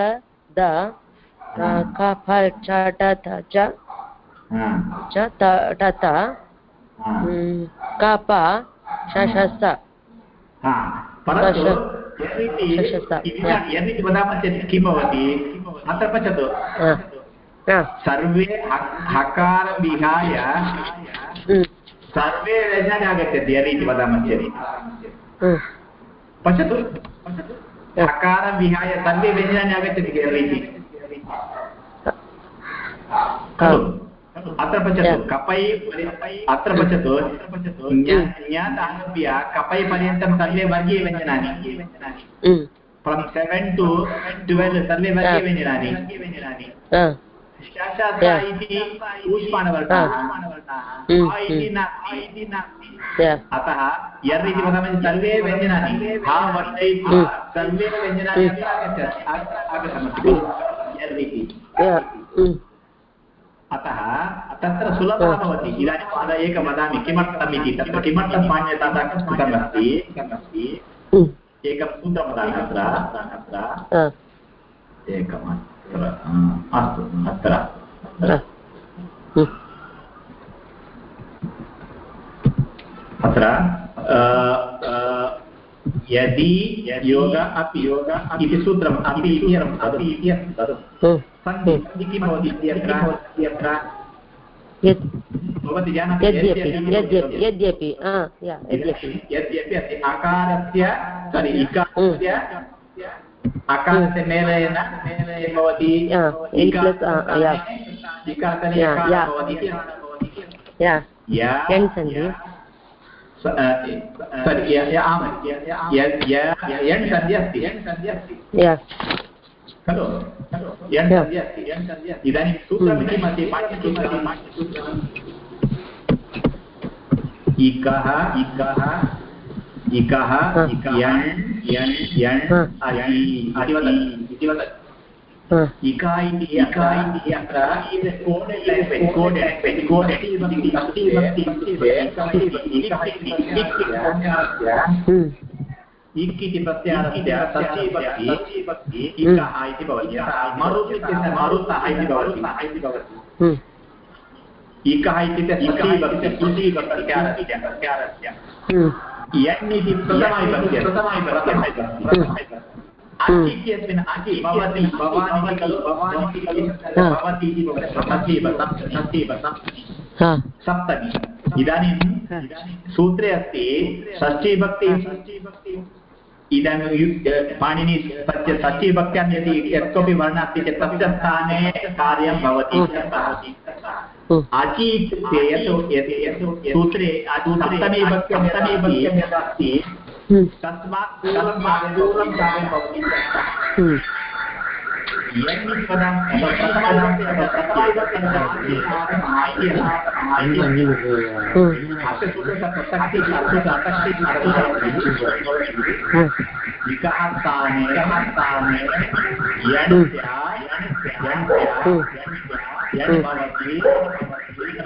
द अ, ख फ छ ट थ च च त ट त उम्, क प श श स हा, परन्तु दश. यर् इति दशस. इति- यर् इति वदामः चेत् किं भवति अत्र पश्यतु सर्वे हक् विहाय सर्वे व्यञ्जनानि आगच्छन्ति यर् इति वदामः चेत् पश्यतु हकारं विहाय सर्वे व्यञ्जनानि आगच्छन्ति यर् इति खलु अत्र पश्यतु कपै अत्र पश्यतु ञ- आरभ्य कपै पर्यन्तं सर्वे वर्गीयव्यञ्जनानि um, from seven to twelve सर्वे. इति ऊष्माणवर्णाः Mm, इति या अतः यर् इति वदामः सर्वे व्यञ्जनानि। हा वर्षयित्वा सर्वे व्यञ्जनानि आगतमस्ति। यर् इति। अतः तत्र सुलभः भवति। इदानीं वद एकं वदामि किमर्थम् इति? तत्र किमर्थं मान्यता कृतमस्ति अस्ति एकं सूत्रं वदामि अत्र। अत्र एकम् अत्र अस्तु अत्र। अत्र यदि योग अपि योग इति सूत्रम् अपि इति अपि इति सन्धि किं भवति इत्यत्र। इत्यत्र भवती जानाति यद्यपि यद्यपि। अस्ति। अकारस्य सारि इकारस्य अकारस्य मेलनेन मेलने भवति। इकारस्थाने भवति यण् खलु इदानीं सूत्रं किमस्ति पाठ्यसूत्रं इकः इकः इकः इति वदति इका इति इति अस्ति अस्ति इक् इति इति भवति मरुत् इत्यस्य मरुतः इति भवति इकः इत्युक्ते षष्ठीभक्ति षष्ठीभक्ति प्रत्यारस्य यण् इति प्रथमविभक्ति प्रथमविभक्ति अति इत्यस्मिन् अति भवति भवान् इति खलु भवान् इति खलु भवति इति भवति षष्ठीभक्ति सप्तमी इदानीं सूत्रे अस्ति षष्ठीभक्ति इदानीं पाणिनि तस्य षष्ठीभक्त्यां यदि यः कोऽपि वर्णः अस्ति चेत् तस्य स्थाने कार्यं भवति अचि इत्युक्ते यत् यत् यत् सूत्रे सप्तमी सप्तमी भक्त्यं यदा अस्ति तस्मात् तस्मात् पूर्वं कार्यं भवति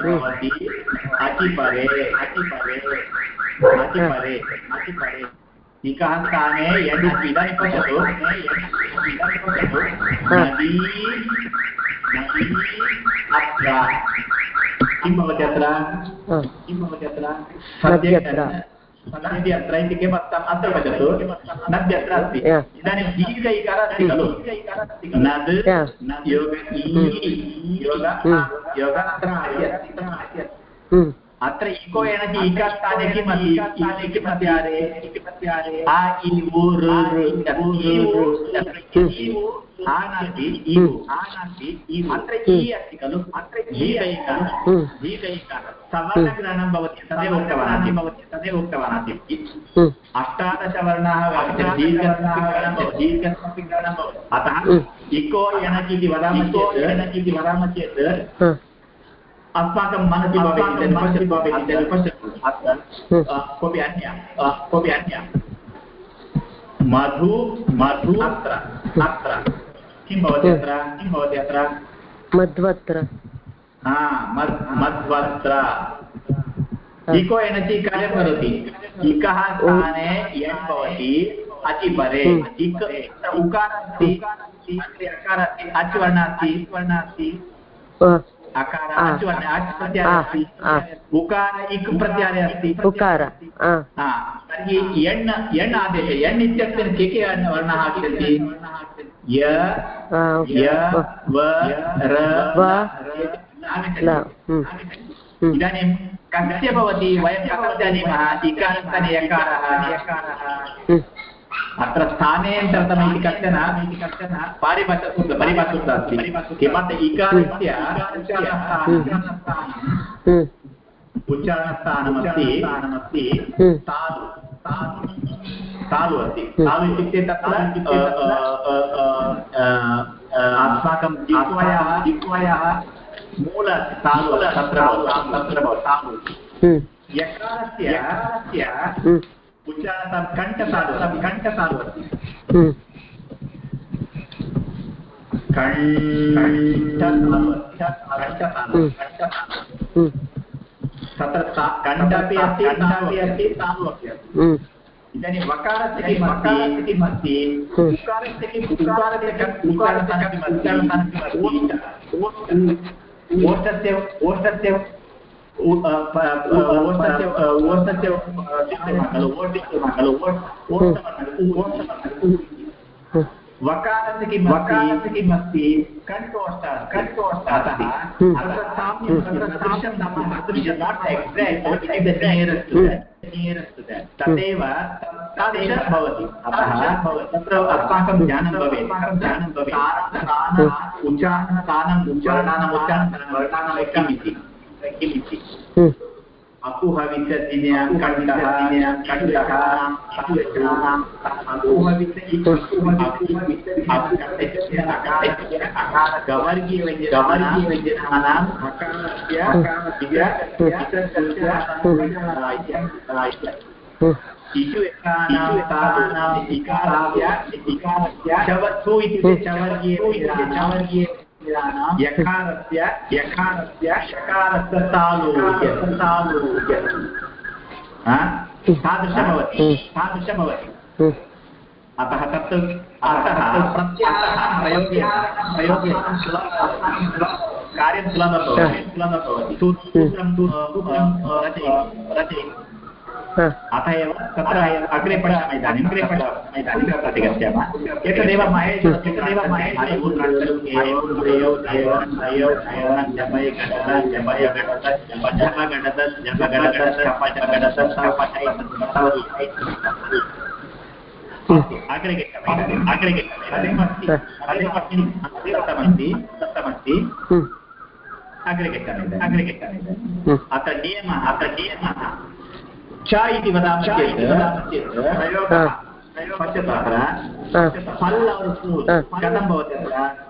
भवति अतिपरे अतिपरे अतिपरे अतिपरे इकः स्थाने यण् अस्ति इदानीं पश्यतु इदानीं पश्यतु नदी नदी अत्र किं भवति अत्र किं भवति अत्र नद्यत्र नद्यत्र इति किमर्थम् अत्र पश्यतु नद्यत्र अस्ति इदानीं दीर्घ इकारः अस्ति खलु नद् योग योग योग अत्र अत्र इको एनति इकस्थाने किम् अस्ति इति प्रत्यारे इति प्रत्यारे आ इ उ नास्ति अत्र इ अस्ति खलु अत्र दीर्घैकारः दीर्घैकारः सवर्णग्रहणं भवति तदेव उक्तवान् आसीत् भवति तदेव उक्तवान् आसीत् अष्टादशवर्णाः दीर्घस्मपि ग्रहणं भवति अतः इको एनति इति वदामः चेत् इति वदामः चेत् अस्माकं मनसि भवेत् कोऽपि अन्य कोऽपि अन्य मधु मधु अत्र अत्र किं भवति अत्र किं भवति अत्र मध्वत्र हा मध्वत्र इको एनचि कार्यं करोति इकः स्थाने यण् भवति अचिपरे इक उकार अस्ति अकार अस्ति अच् वर्णः अस्ति वर्ण अस्ति उकार इक् प्रत्याहारः अस्ति। उकार तर्हि यण् यण् आदेशे यण् इत्यस्मिन् के के वर्णाः आगच्छन्ति? य य व र इदानीं कस्य भवति? वयं कथं जानीमः? इकारस्थाने यकारः। अत्र स्थानेन्तरतम इति कश्चन इति कश्चन पारिभाषसूत्र परिभाषसूत्र अस्ति किमर्थम् इकारस्य उच्चारणस्थानमस्ति स्थानमस्ति तालु तालु अस्ति तालु इत्युक्ते तत्र अस्माकं जिह्वायाः जिह्वायाः मूल तालु तत्र तत्र तालु यकारस्य उच्चारणं कण्ठतालु अस्ति तत्र कण्ठ अपि अस्ति कण्ठ अपि अस्ति तालु अपि अस्ति इदानीं वकारस्य किम् वकारस्य अस्ति उकारस्य उकारस्य उकारस्य ओष्टस्य ओष्टस्य ओष्टस्य ओष्टस्य खलु ओष्टः खलु वकारस्य किं वकारस्य किम् अस्ति कण्ठोष्ठ कण्ठोष्ठ अतः अत्र साम्यं तत्र सादृशं नाम सदृशं नाट् एक्साक्ट् तदेव तादृशं भवति अतः तत्र अस्माकं ज्ञानं भवेत् ज्ञानं भवेत् उच्चारण स्थानम् उच्चारणानाम् उच्चारणं वर्णानां किम् इति किम् इति अकुहविसर्जनीय कण्ठः कण्ठः गवर्गीयव्यञ्जनानां शिशु इकारास्य इकारस्य चवत्सु इत्युक्ते चवर्गीय चवर्गीय यकारस्य यकारस्य शकारस्य तालूक्य तालूक्य तादृशं भवति तादृशं भवति अतः तत् अतः प्रत्ययः प्रयोगे प्रयोगे कार्यं सुलभं भवति सूत्रं सूत्रं रचयति रचयति अत एव तत्र अग्रे पठामः इदानीम् अग्रे पठामः इदानीं प्रति गच्छामः एतदेव महेश एतदेव महेश अग्रे गच्छामः दत्तमस्ति दत्तमस्ति अग्रे गच्छामः अग्रे गच्छामः। अत्र नियमः अत्र नियमः। च इति वदामः चेत् पश्यतु फल् कथं भवति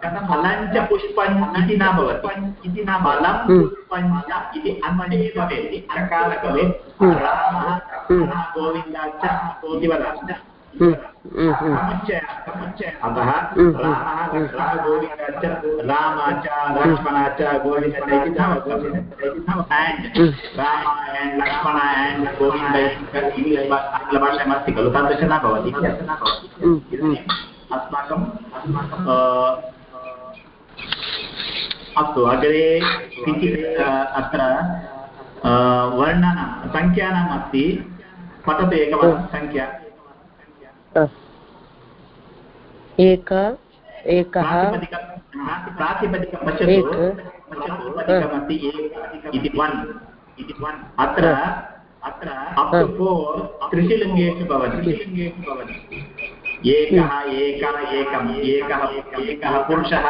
अत्र फलञ्च पुष्पञ् इति न भवति इति न फलं पुष्पञ्च इति अन्वये भवेत् अकार भवेत् रामः गोविन्दाच्च इति वदामः अतः रामः गोविन्दाच्च रामा च लक्ष्मणा च गोविन्द इति न वक्तव्यम् राम एण्ड् लक्ष्मण एण्ड् गोविन्द आङ्ग्लभाषायामस्ति खलु तादृश न भवति अस्माकं अस्तु अग्रे किञ्चित् अत्र वर्णानां सङ्ख्यानाम् अस्ति पठतु एकवारं सङ्ख्या एक एकः प्रातिपदिकं पश्यतु प्रातिपदिकमस्ति एक इति वन् इति एकः अत्र अत्र अप् फोर् त्रिशिलिङ्गेषु भवति लिङ्गेषु भवति एकः एका एकम् एकः एकः पुरुषः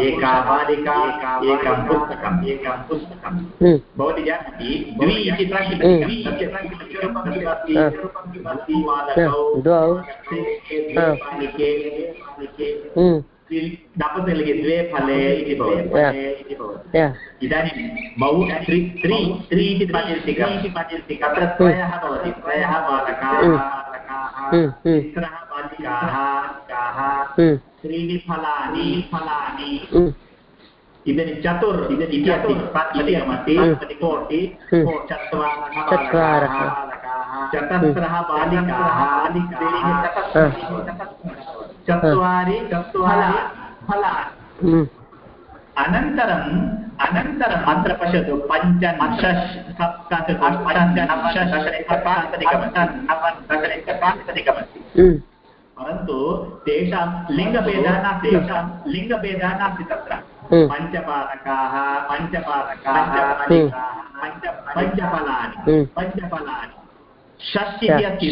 एका बालिका एकं पुस्तकम् एकं पुस्तकं भवती जानाति द्वि इति प्रातिपदिकं बालकौ द्वौ बालिके फले इति भवति इदानीं बहु त्रि त्रि त्रि इति त्रयः भवति त्रयः बालकाः तिस्रः बालिकाः त्रीणि फलानि फलानि इदानीं चतुर् इति अस्ति प्रातिपदिकमस्ति कोटि चत्वारः बालकाः चतस्रः बालिकाः चत्वारि चत्वारि फलानि अनन्तरम् अनन्तरम् अत्र पश्यतु। पञ्च सप्त प्रातिपदिकमस्ति परन्तु तेषां लिङ्गभेदः नास्ति तेषां लिङ्गभेदः नास्ति तत्र। पञ्चपालकाः पञ्चपालकाः पञ्च पञ्चफलानि पञ्चफलानि षष् इति अस्ति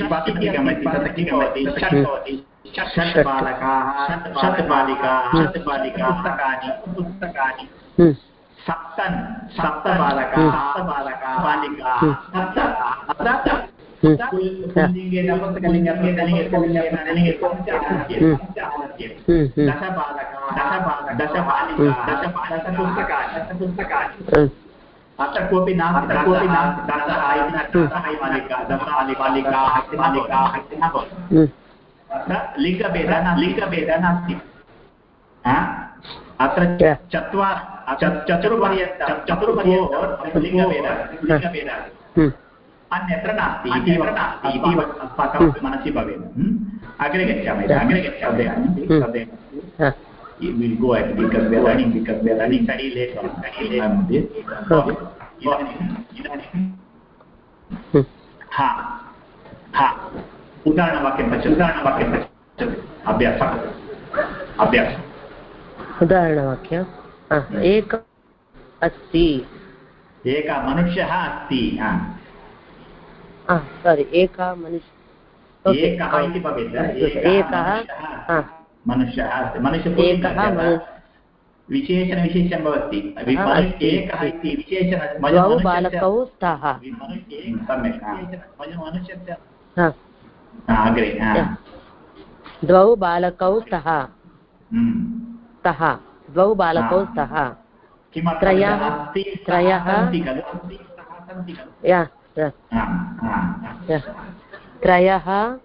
भवति षट् भवति षट् बालकाः षट् बालिकाः षट् बालिकाः पुस्तकानि सप्तन् सप्त बालकाः सप्त बालकाः। बालिकाः सप्त। पुल्लिङ्गे नपुंसकलिङ्गे पुल्लिङ्गे पुल्लिङ्गे दश बालकाः दश बालकाः दश बालिकाः दश दश पुस्तकानि दश पुस्तकानि अत्र कोऽपि नास्ति अत्र कोऽपि नास्ति दशः इति न दशः बालिका दश बालिकाः बालिकाः न भवति अत्र लिङ्गभेदः न लिङ्गभेदः नास्ति अत्र चत्वार चतुर्पर्यन्तं चतुर्पर्यन्तं लिङ्गभेदः लिङ्गभेदः अन्यत्र नास्ति इति इति अस्माकं मनसि भवेत् hm? अग्रे गच्छामः अग्रे गच्छामः हा, we'll go ahead because we are learning because we are on on this हम्म, हा हा उदाहरणवाक्यं पश्यतु उदाहरणवाक्यं पश्यतु अभ्यासः अभ्यासः उदाहरणवाक्यं एक अस्ति एकः मनुष्यः अस्ति हा। सारि एकः मनुष्य एकः इति भवेत् एकः मनुष्यः अस्ति मनुष्य विशेषणविशेषं भवति एकः इति विशेषण द्वौ बालकौ स्तः सम्यक् मनुष्यस्य अग्रे हा। द्वौ बालकौ स्तः हम्म। स्तः द्वौ बालकौ हा। स्तः त्रयः- त्रयः- हा। त्रयः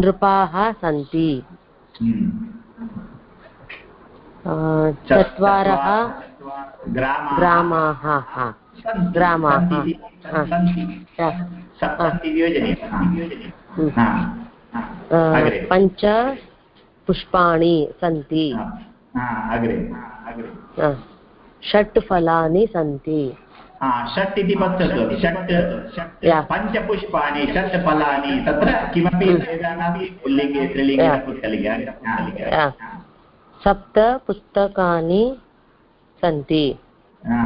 नृपाः। सन्ति। हम्म। चत्वारः ग्रामाः। ग्रामाः सन्ति योजनीयं हा। हम्म। पञ्च पुष्पाणि सन्ति। अग्रे हा, षट् फलानि सन्ति। षट् इति पश्यतु षट् षट् पञ्चपुष्पाणि षट् फलानि तत्र किमपि हम्म। भेदः नास्ति। पुल्लिङ्गे। पुष्कलिङ्गे सप्त पुस्तकानि सन्ति। हा,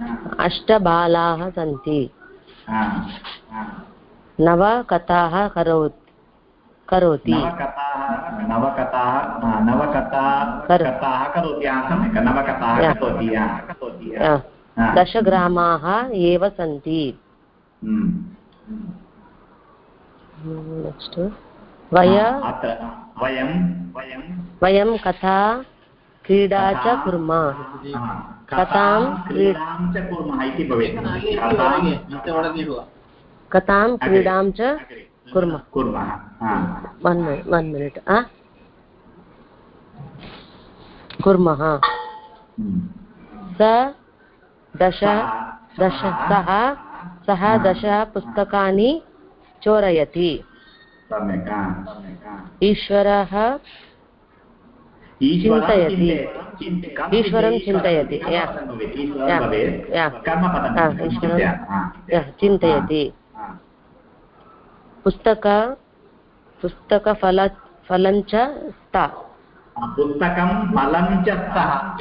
हा, अष्ट बालाः सन्ति। नव कथाः करो करोति। नवकथाः नवकथाः नवकथा करो- कथाः करोति सम्यक् नवकथाः। दशग्रामाः एव सन्ति। हम्म। हा, वयं वयं वयं कथा क्रीडा च कुर्मः। कथां क्रीडां च कुर्मः इति भवेत्। कथां? क्रीडां च कुर्मः। कुर्मः वन् मिनिट् वन् मिनिट् कुर्मः। हम्म। स दश दश सः। सः दश पुस्तकानि चोरयति। ईश्वरः ईश्वरं चिन्तयति। ईश्वरं चिन्तयति, पुस्तक पुस्तकफल फलञ्च स्त। पुस्तकं फलं च स्तः।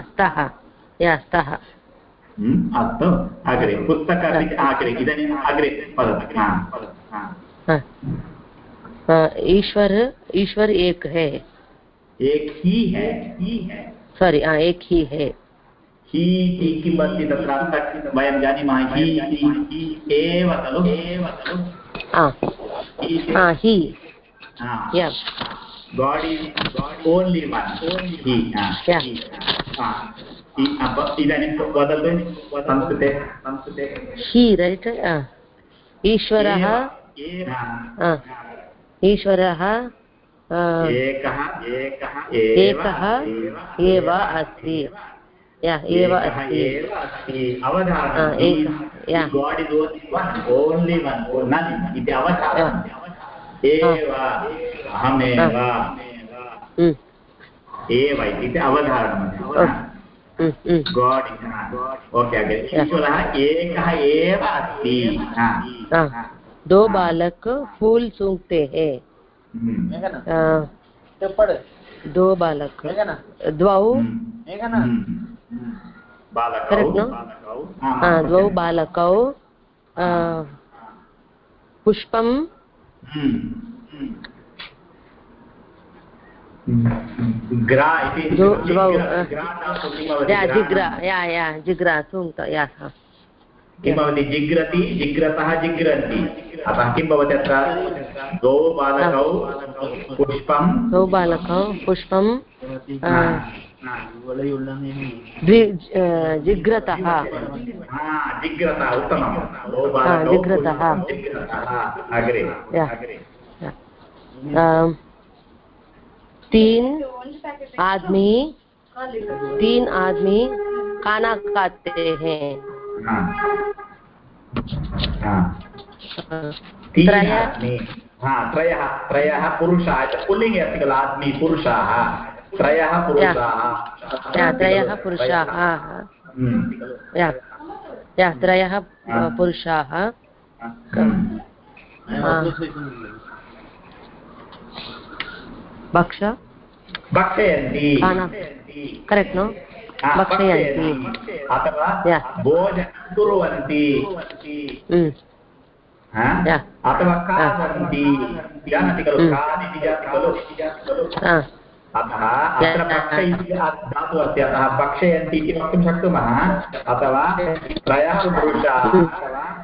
स्तः हम्म, अस्तु। अग्रे। पुस्तक अग्रे। इदानीम् अग्रे। वदतु। ईश्वर ईश्वर एक है। एक ही है ही है। सॉरी हाँ एक ही है। ही इति किम् अस्ति तत्र वयं जानीमः ही इति ही एव खलु एव खलु हाँ। ही इति- हाँ ही। हा। या। God is only one. He. Yeah. he. हा. he, अप- इदानीं वदतु संस्कृते संस्कृते। ही राइट? ईश्वरः हाँ, ईश्वरः एकः एव अस्ति। एव अस्ति। एव अस्ति। अवधारणं एकः, yeah. God is only one only one none इति अवधारणं एव अहमेव। एव इति अवधारणमस्ति गाड् ओके ईश्वरः एकः एव अस्ति। दो बालक फूल सूंघते हैं। हम्म, हाँ, दो बालक। द्वौ। हम्म, हम्म, बालकौ हाँ, द्वौ। बालकौ आ, पुष्पं जिग्रा-? या? या या जिग्रा सूङ्क्त या हाँ। किं भवति जिग्रति जिग्रतः जिग्रन्ति अतः किं भवति अत्र द्वौ बालकौ पुष्पं द्वौ बालकौ पुष्पं हा, जिग्रतः जिग्रतः उत्तमं जिग्रतः। अग्रे तीन आदमी तीन आदमी खाना खाते हैं। त्रयः। त्रयः त्रयः पुरुषाः पुल्लिङ्गे अस्ति खलु आदमी पुरुषाः। त्रयः पुरुषाः। त्रयः पुरुषाः हम्म। या या त्रयः पुरुषाः। हम्म। हाँ। भक्ष भक्षयन्ति करेक्ट् नो? हा, भक्षयन्ति अथवा Yeah. भोजनं कुर्वन्ति Mm. हा? Yeah. अथवा खादन्ति जानाति खलु Mm. खादिति जाति खलु Ah, अतः अत्र Yeah. भक्ष इति धातुः अस्ति अतः भक्षयन्ति इति वक्तुं शक्नुमः अथवा त्रयः पुरुषाः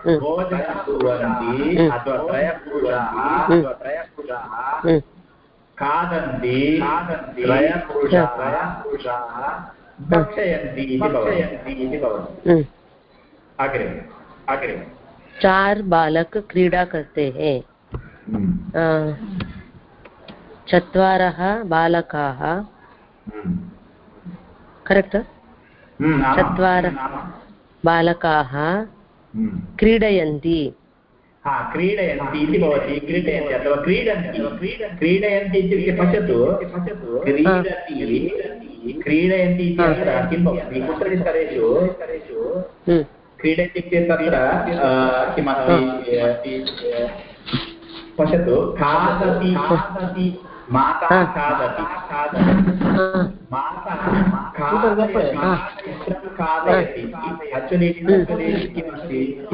Mm. भोजनं कुर्वन्ति Mm. अथवा त्रयः पुरुषाः Mm. अथवा त्रयः पुरुषाः mm. खादन्ति त्रयः पुरुषाः पुरुषाः भक्षयन्ति इति भवति. अग्रे अग्रे चार बालक क्रीडा करते हैं। चत्वारः बालकाः। करेक्ट् चत्वारः बालकाः। क्रीडयन्ति। हा क्रीडयन्ति इति भवति क्रीडयन्ति अथवा क्रीडन्ति क्रीडयन्ति इत्युक्ते पश्यतु पश्यतु क्रीडति क्रीडयन्ति इति अत्र किं भवति? कुत्रचित् स्तरेषु. क्रीडन्ति तत्र किमस्ति पश्यतु। खादति खादति माता खादति। खादयति. किमस्ति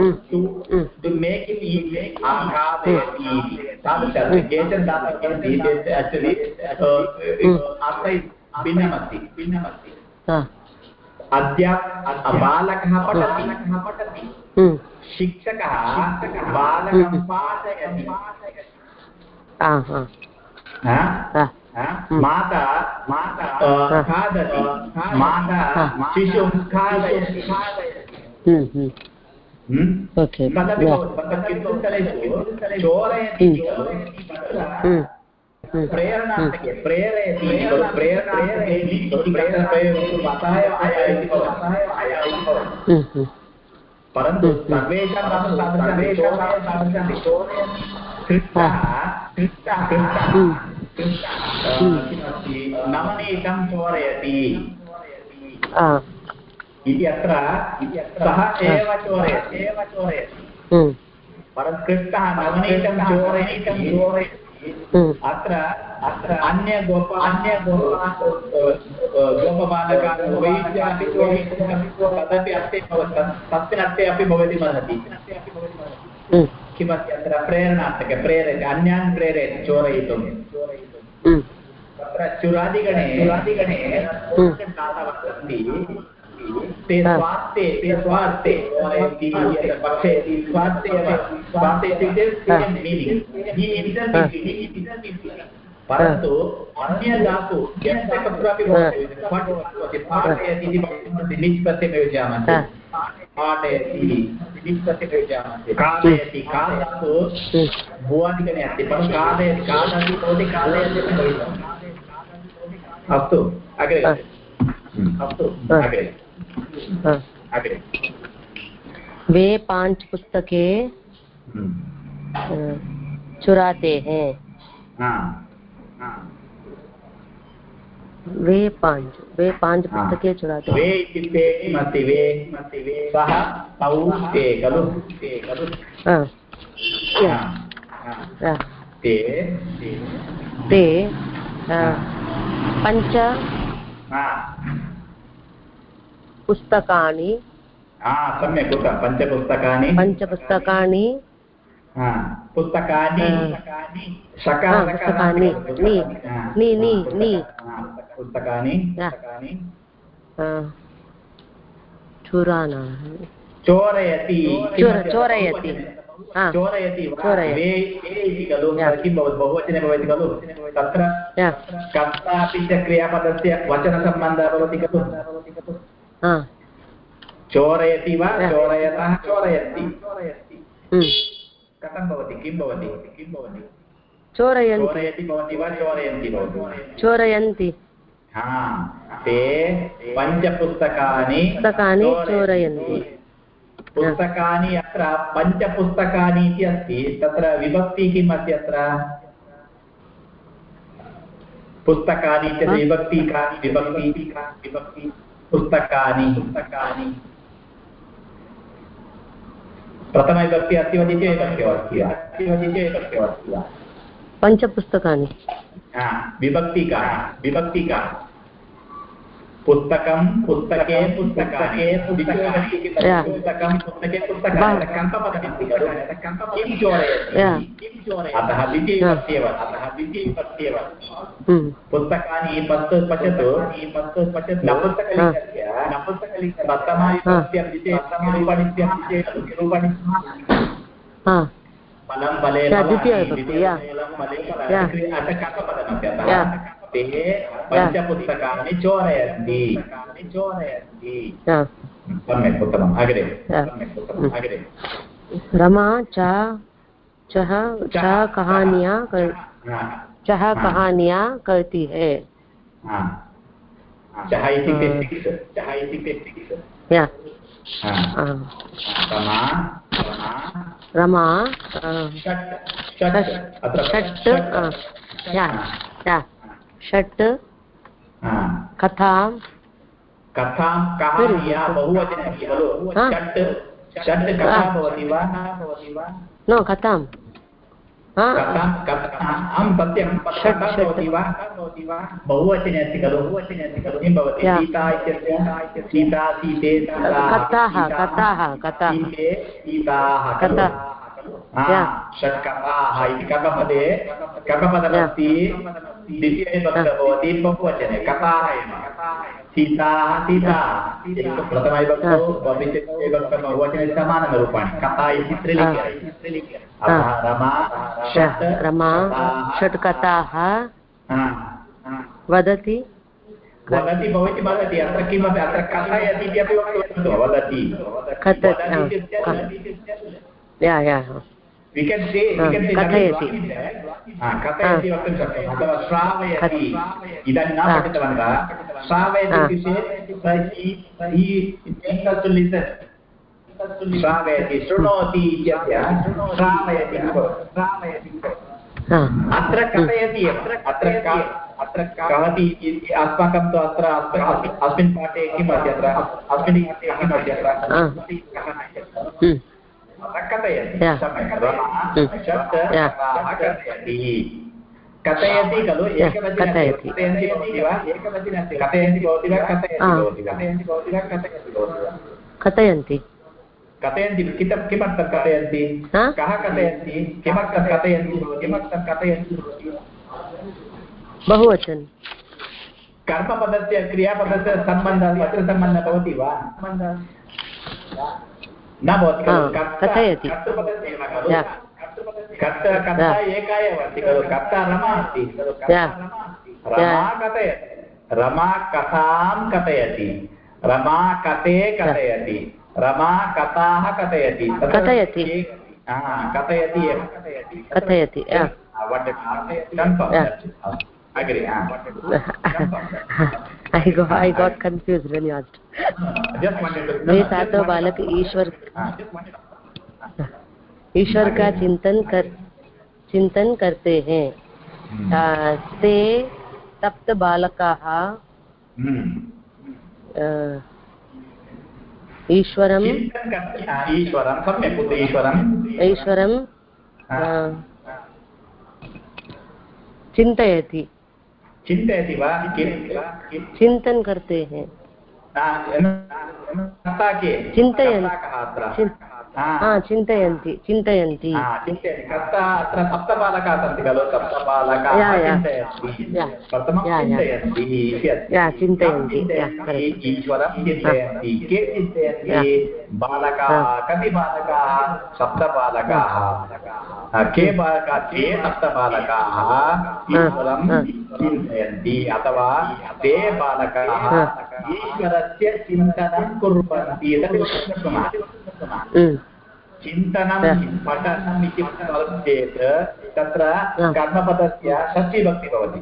तादृश केचन दातव्यं चेत् भिन्नमस्ति भिन्नमस्ति। ah, बालकः पठति। mm. शिक्षकः बालकं पाठयति। Ah, ah, हा? ah. हा? Mm. माता माता खादति। माता शिशुं खादयति. हम्म? तदपि किन्तु चोरयति प्रेरणार्थके प्रेरयति प्रेरयति. परन्तु सर्वेषां नवनीतं चोरयति इति अत्र सः एव चोरयति एव चोरयति. परन्तु कृष्णः नवनीतं चोरयति चोरयति. अत्र अत्र अन्य गोप अन्य गोप गोपबालकान् उपयुज्य तदपि अर्थे भवति तस्मिन् अर्थे अपि भवति महति Mm. किमस्ति अत्र प्रेरणार्थके अन्यान् प्रेरयति चोरयितुं. तत्र चुरादिगणे चुरादिगणे Hmm. दातवः सन्ति ते Ah. स्वार्थे ते स्वार्थे यत् स्वार्थे स्वार्थे इत्युक्ते Ah. सेम् मीनिङ्ग् हि Ah. परन्तु अन्य धातु यस्य कुत्रापि भवति पाठयति इति भवति निच् योजयामः Ah. पाठयति निच् योजयामः खादयति खादातु Mm. भुवादिगणे अस्ति परन्तु खादयति खादति भवति खादयति अस्तु अग्रे Ah. अस्तु Ah. Ah. अग्रे वे पाँच पुस्तकें अ, चुराते हैं। हा हा। वे पाँच वे पाँच हाँ। पुस्तकें चुराते वे हैं इत्युक्ते किमस्ति वे किमस्ति वे सः तौ ते खलु ते खलु हाँ, हा, हा। ते ते पञ्च हा। पुस्तकानि। सम्यक् उत पञ्चपुस्तकानि। पञ्चपुस्तकानि। पुस्तकानि। पुस्तकानि. पुस्तकानि। चोरयति। चोरयति। चोरयति वे? वे इति खलु? किं भवति बहुवचने भवति खलु? तत्र कर्ता अपि च क्रियापदस्य वचनसम्बन्धः भवति खलु? चोरयति वा? चोरयतः चोरयन्ति। हम्म, कथं भवति? किं भवति? किं भवति चोरयति भवति वा? चोरयन्ति भवति चोरयन्ति. ते पञ्चपुस्तकानि पुस्तकानि चोरयन्ति. पुस्तकानि अत्र पञ्चपुस्तकानि इति अस्ति. तत्र विभक्ति किम् अस्ति अत्र? पुस्तकानि इत्यस्य विभक्ति कानि विभक्ति विभक्ति. पुस्तकानि। पुस्तकानि प्रथमविभक्ति अस्ति वा द्वितीयविभक्ति अस्ति वा? अस्ति वा द्वितीयविभक्ति अस्ति वा? पञ्चपुस्तकानि। हा विभक्ति का विभक्ति का पुस्तकं पुस्तके पुस्तकानि। पुस्तकं पुस्तके पुस्तकानि कल्पपदमस्ति खलु किं चोरयति किं चोरयति अतः द्वितीयविभक्ति अतः द्वितीयविभक्ति एव हम्म, पुस्तकानि पश् पश्यतु। पश् पश्यतु नपुंसकलिङ्गस्य नपुंसकलिङ्ग प्रथमाविभक्त्यं द्वितीयरूपणित्यं द्वितीयरूपणि फलं फले। द्वितीयफलं फले या। फलानि। अतः। ते पञ्चपुस्तकानि चोरयन्ति चोरयन्ति सम्यक् उत्तमम् अग्रे सम्यक् उत्तमम् अग्रे रमा च चह च कहानियाँ। कहानियाँ करती है। चः इत्युक्ते। सिक्स् चः इत्युक्ते सिक्स् रमा षट् षट् षट् कथां कथां कहानिया बहुवचने खलु षट् षट् कथा। भवति वा? न कथां सत्यं। भवति वा? बहुवचने अस्ति खलु। किं भवति? सीता इत्यस्य? सीता सीते सीताः, कथाः सीताः, कथाः कथाः। सीते सीताः खलु कथा षट् कथाः इति कर्मपदमस्ति द्वितीयविभक्तः भवति बहुवचने कथाः एव सीताः सीताः एकं प्रथमविभक्तौ द्वितीयविभक्तं बहुवचने समानरूपाणि कथा इति स्त्रीलिङ्गे अतः रमा षट् रमा। वदति वदति भवति वदति अत्र किमपि अत्र कथयति इति अपि वक्तुं वदति कथ- we can say we can say कथयति। वक्तुं शक्नुमः अथवा श्रावयति इदानीं न पठितवन्तः श्रावयति। इत्युक्ते. श्रावयति शृणोति इत्यस्य श्रावयति श्रावयति अत्र कथयति अत्र अत्र कहति अस्माकं तु अत्र अस्मिन् पाठे किम् अस्ति अत्र अस्मिन् किम् अस्ति अत्र कथयति या। सम्यक् रमा हम्म। षट् या। कथाः कथयति कथयति खलु या, एकवचने कथयति। कथयन्ति भवति वा एकवचने अस्ति कथयन्ति भवति वा कथयति हा। भवति वा कथयन्ति भवति वा कथयति भवति वा कथयन्ति कथयन्ति कितं किमर्थं कथयन्ति हा? कः कथयन्ति किमर्थं कथयन्ति किमर्थं कथयन्ति भवति बहुवचन कर्मपदस्य क्रियापदस्य सम्बन्धः वचनसम्बन्धः भवति वा न भवति खलु कथयति। कर्ता एका एव अस्ति खलु कर्ता रमा अस्ति। रमा कथयति रमा कथां कथयति रमा कथे कथयति रमा कथाः कथयति कथयति। कथयति एव कथयति हा. I got I got confused when you asked. Just wanted to- वे सातों बालक ईश्वर ईश्वर का चिंतन कर चिंतन करते हैं ते सप्त बालकाः हम्म। आ, ईश्वरं सम्यक् उत ईश्वरं ईश्वरं हा. आ, चिन्तयति चिन्तयति वा चिंतन करते हैं। चिंतन चिन्तयन्- हा. हा चिन्तयन्ति चिन्तयन्ति। कर्ता अत्र सप्तबालकाः सन्ति खलु सप्तबालकाः. चिन्तयन्ति. चिन्तयन्ति. ईश्वरं के चिन्तयन्ति बालकाः कति बालकाः सप्तबालकाः। के बालकाः के सप्तबालकाः ईश्वरं चिन्तयन्ति? अथवा ते बालकाः ईश्वरस्य चिन्तनं कुर्वन्ति? तदेव हम्म, चिन्तनं. पठनम् इति वदति चेत् तत्र. कर्मपदस्य षष्टिभक्ति भवति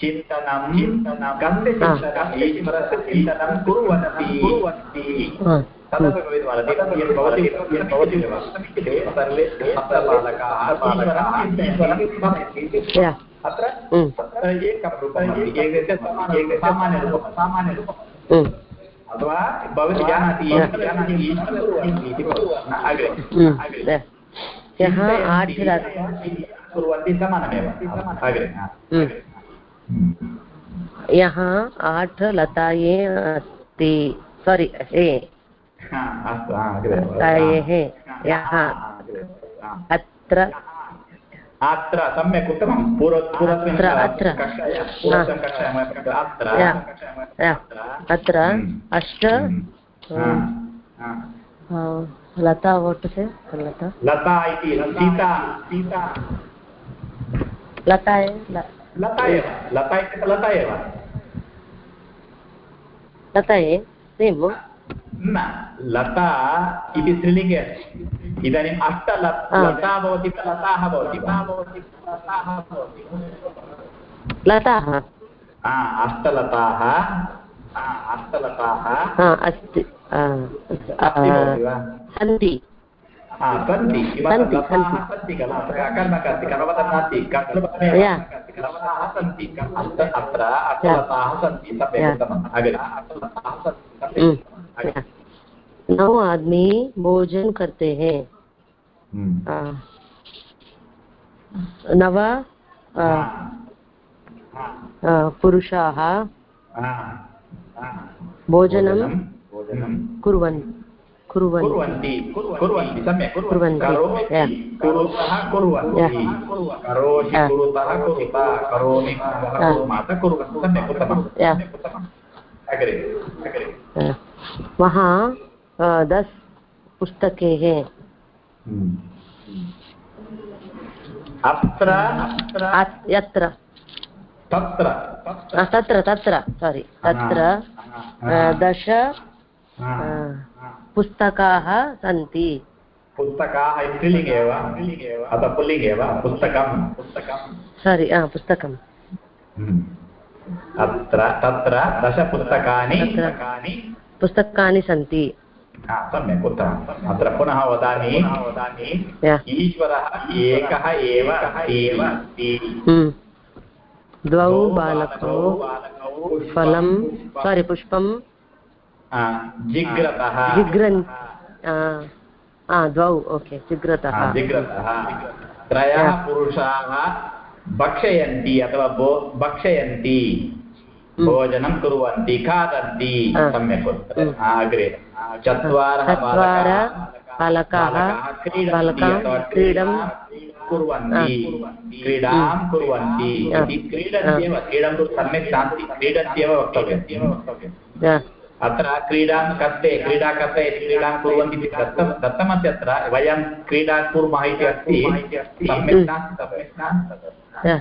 चिन्तनं चिन्तनं कस्य चिन्तनम् ईश्वरस्य चिन्तनं कुर्वन्ति कुर्वन्ति तदपि भवितुमर्हति भवति भवति ते सर्वे अत्र एकं रूपम् एकस्य सामान्यरूपं सामान्यरूपम् अथवा भवती जानाति जानाति कुर्वन्ति हम्म, समानमेव अग्रे हा। हम्म, अस्ति सॉरी हे हा, हा, हा, हा। अत्र अत्र सम्यक् उत्तमं। अत्र। अष्ट लता वोट से लता लता। इति सीता सीता। लता लता एव लता लता एव। लता सेम्। न लता इति स्त्रीलिङ्गे अस्ति। इदानीम् अष्ट लता भवति लताः भवति वा लताः अष्टलताः अष्टलताः अस्ति। सन्ति। सन्ति सन्ति, लताः सन्ति। खलु अत्र अकर्मक कर्मपदं नास्ति कर्तृपदमेव सन्ति अत्र अत्र सम्यक् उत्तमम्। नौ आदमी भोजन करते हैं। हम्म। नव आ, पुरुषाः। हा, हा। भोजनं भोजनं। कुर्वन् कुर्वन्। कुर्वन्ति कुर्वन्ति सम्यक् कुर्वन्ति। कुरुतः कुर्वन्ति या। कुरुतः कुरुता करोमि कुर्वः कुर्वन्ति सम्यक् उत्तमम् या। सम्यक् उत्तमम् अग्रे अग्रे आ, वहाँ आ, दस पुस्तकें अत्र यत्र तत्र तत्र तत्र सारी तत्र दश आ, पुस्तकाः सन्ति। पुस्तकाः स्त्रीलिङ्गे एव अथवा पुल्लिङ्गे एव पुस्तकं पुस्तकं सारी आ, पुस्तकं अत्र तत्र दशपुस्तकानि पुस्तकानि। पुस्तकानि सन्ति। सम्यक् उत्तमम्। अत्र पुनः वदामि। वदामि ईश्वरः एकः एव अस्ति। हम्म। द्वौ बालकौ बालकौ फलं सारी पुष्पं जिग्रतः जिग्रन् द्वौ ओके जिग्रतः जिग्रतः त्रयः पुरुषाः भक्षयन्ति अथवा भो भक्षयन्ति। भोजनं कुर्वन्ति खादन्ति। सम्यक्। अग्रे चत्वारः बालकाः क्रीडं कुर्वन्ति क्रीडां कुर्वन्ति क्रीडन्त्येव क्रीडं सम्यक् नास्ति क्रीडन्त्येव वक्तव्यम् या, अत्र क्रीडां कर्ते क्रीडा कर्ते इति क्रीडां कुर्वन्ति इति दत्तं दत्तमस्ति अत्र वयं क्रीडा कुर्मः इति अस्ति सम्यक् नास्ति सम्यक् नास्ति।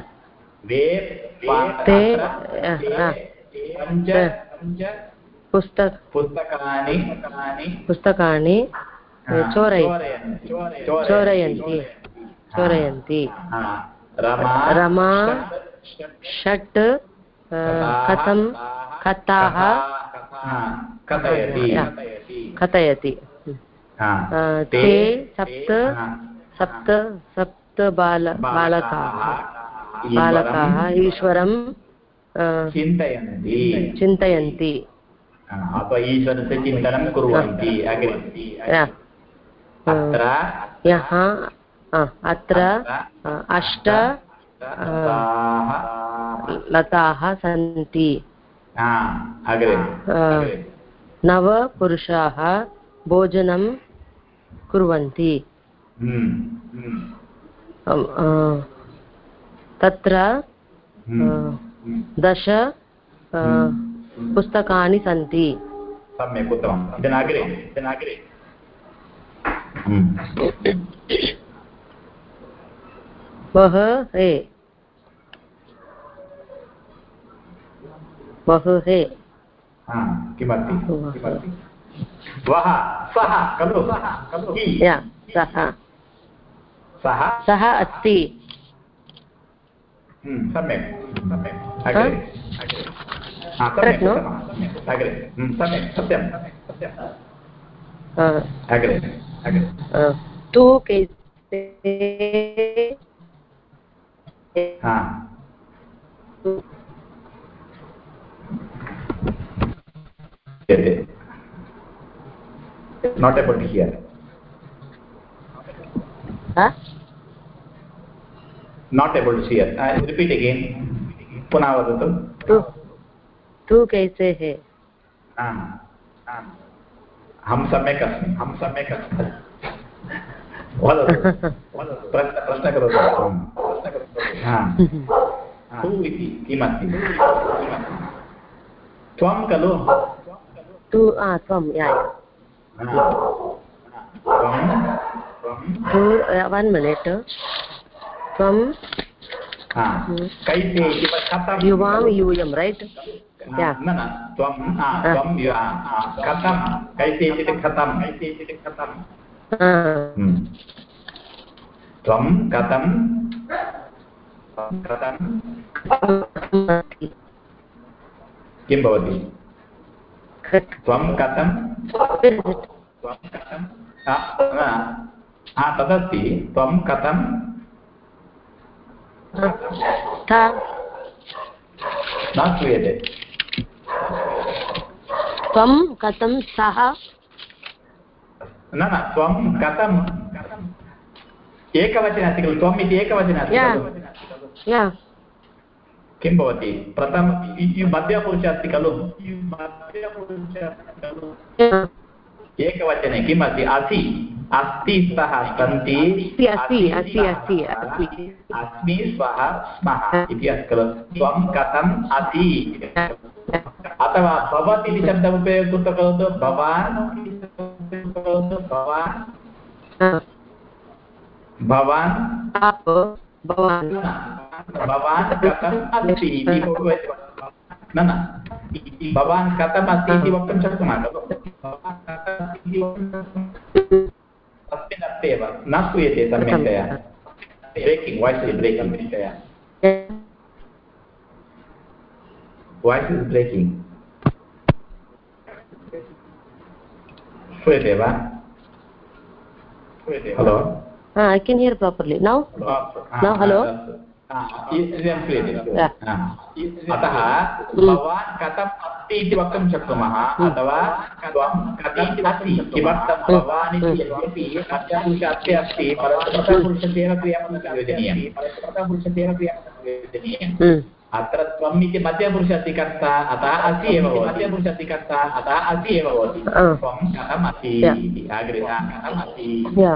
वे अत्र या, पञ्च पुस्तक पुस्तकानि पुस्तकानि चोरयन्ति। चोरयन्ति। चोरयन्ति रमा रमा षट् कथं कथाः कथयति। कथयति। ते सप्त सप्त सप्त बाल बालकाः बालकाः। ईश्वरं चिन्तयन्ति। चिन्तयन्ति। ईश्वरस्य चिन्तनं कुर्वन्ति। या, अत्र अष्ट लताः सन्ति। अग्रे आ, अग्रे नव पुरुषाः भोजनं कुर्वन्ति तत्र। दश पुस्तकानि सन्ति सम्यक् उत्तमम् इदनाग्रे इदनाग्रे हम्म, हे वः हे हा, किमस्ति किमस्ति वः सः खलु हि, सः सः सः अस्ति। हम्म, सम्यक् सम्यक्। अग्रे हा? उत्तमम्। अग्रे हम्म, सम्यक् सत्यं अग्रे अग्रे। आ, तु कैसे हा not able to hear हाँ? not able to hear uh, repeat again पुनः वदतु तु तु कैसे है आम् आम् अहं सम्यक् अस्मि अहं सम्यक् अस्मि वदतु वदतु प्रश्न करोतु प्रश्न करोतु हा तु इति किमस्ति त्वं खलु। तु त्वं वन् मिनिट् त्वं युवां यूयं रैट् कथं? कैसे कथं? कैसे इति कथं? हम्म। त्वं कथं? कथं? किं भवति? त्वं कथं? हा, तदस्ति। त्वं कथं? न श्रूयते। त्वं कथं सः? न न त्वं कथं? एकवचने अस्ति खलु त्वम् इति एकवचने अस्ति किं भवति? प्रथम मध्यपुरुष अस्ति खलु। एकवचने किम् अस्ति असि अस्ति स्तः सन्ति। अस्मि स्वः स्मः इति अस्ति खलु? त्वं कथम् असि? अथवा भवत् इति शब्दम् उपयोगं करोतु? भवान् भवान् भवान् भवान् भवान् कथम् अस्ति इति न न भवान् कथम् अस्ति इति वक्तुं शक्नुमः? खलु तस्मिन् अर्थे एव न श्रूयते सम्यक्तया। ब्रेकिङ्ग् वाय्स् इस् ब्रेकिङ्ग् सम्यक्तया। वाय्स् इस् ब्रेकिङ्ग् श्रूयते वा? हलो हा I can hear properly now No, hello? इदं श्रूयते Yeah. हा. अतः भवान् कथम् अस्ति इति वक्तुं शक्नुमः अथवा त्वं कथम् अस्ति किमर्थं भवान् इति यद्यपि मध्यपुरुषस्य अस्ति परन्तु प्रथमपुरुषस्येव क्रियापदं योजनीयं प्रथमपुरुषस्येव क्रियापदं योजनीयम् अत्र त्वम् इति मध्यपुरुष अस्ति कर्ता अतः असि एव भवति मध्यपुरुष अस्ति कर्ता अतः असि एव भवति Ah. त्वं कथम् असि Yeah. इति अग्रे हा, कथम् असि Yeah.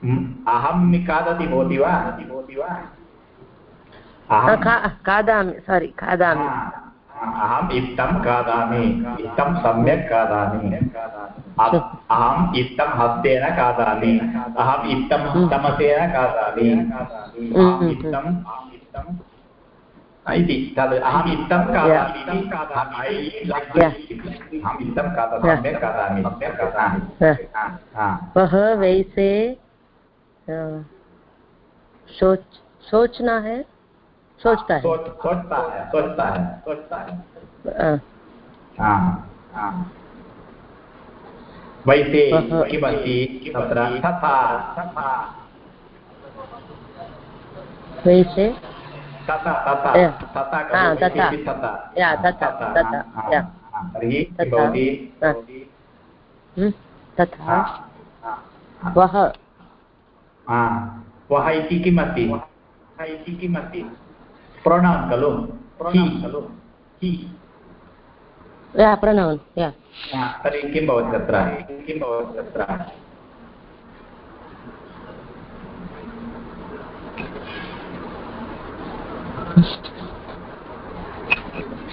अहं खादति भवति वा? भवति वा खा खादामि सारि खादामि। अहम् इत्थं खादामि इत्थं सम्यक् खादामि। अहम् इत्थं हस्तेन खादामि। अहम् इत्थं तमसेन खादामि। अहम् इत्थं इत्थं इति तद् अहम् इत्थं खादामि। खादामि। अहम् इत्थं खादामि। सम्यक् खादामि। सम्यक् खादामि। हा। हा, हा। वह वैसे सोच सोचना है सोचता है। सोचता है सोचता है सोचता है। हाँ, हाँ। वैसे वः- तत्र तथा तथा। वैसे। तथा हाँ, वः इति किमस्ति वः इति किमस्ति खलु प्रोनौन् खलु हि या प्रणौन् तर्हि किं भवति तत्र किं भवति तत्र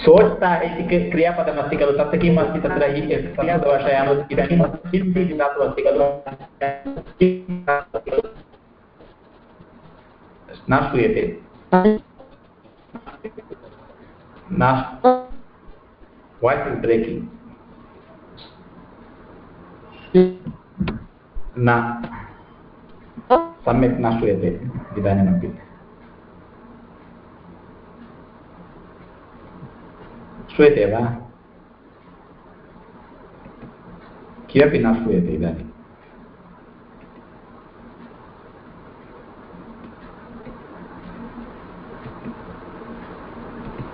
सोचता इति क्रियापदमस्ति खलु तत्र किम् अस्ति तत्र इदानीं इति धातुः अस्ति खलु न श्रूयते वाय्स् इस् ब्रेकिङ्ग् न। सम्यक् न श्रूयते इदानीमपि। श्रूयते वा? किमपि न श्रूयते इदानीं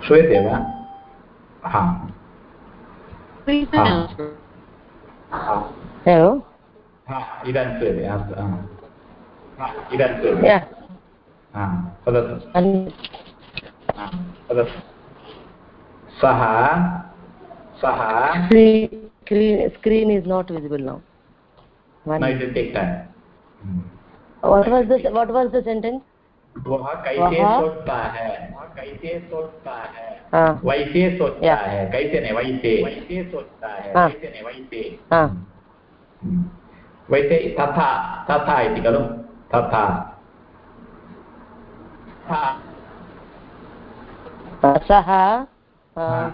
श्रूयते वा हा Please Ah. announce. hello हा इदानीं श्रूयते अस्तु हा इदानीं श्रूयते yeah हा वदतु and हा, वदतु सः सः screen screen screen is not visible now One. no, it will take time. what was the what was the sentence वह कैसे सोचता है? वह कैसे सोचता है? हाँ। वैसे सोचता है। कैसे नहीं? वैसे। वैसे सोचता है। हाँ. कैसे नहीं? वैसे। हाँ। वैसे तथा तथा इति खलु। तथा। सः uh,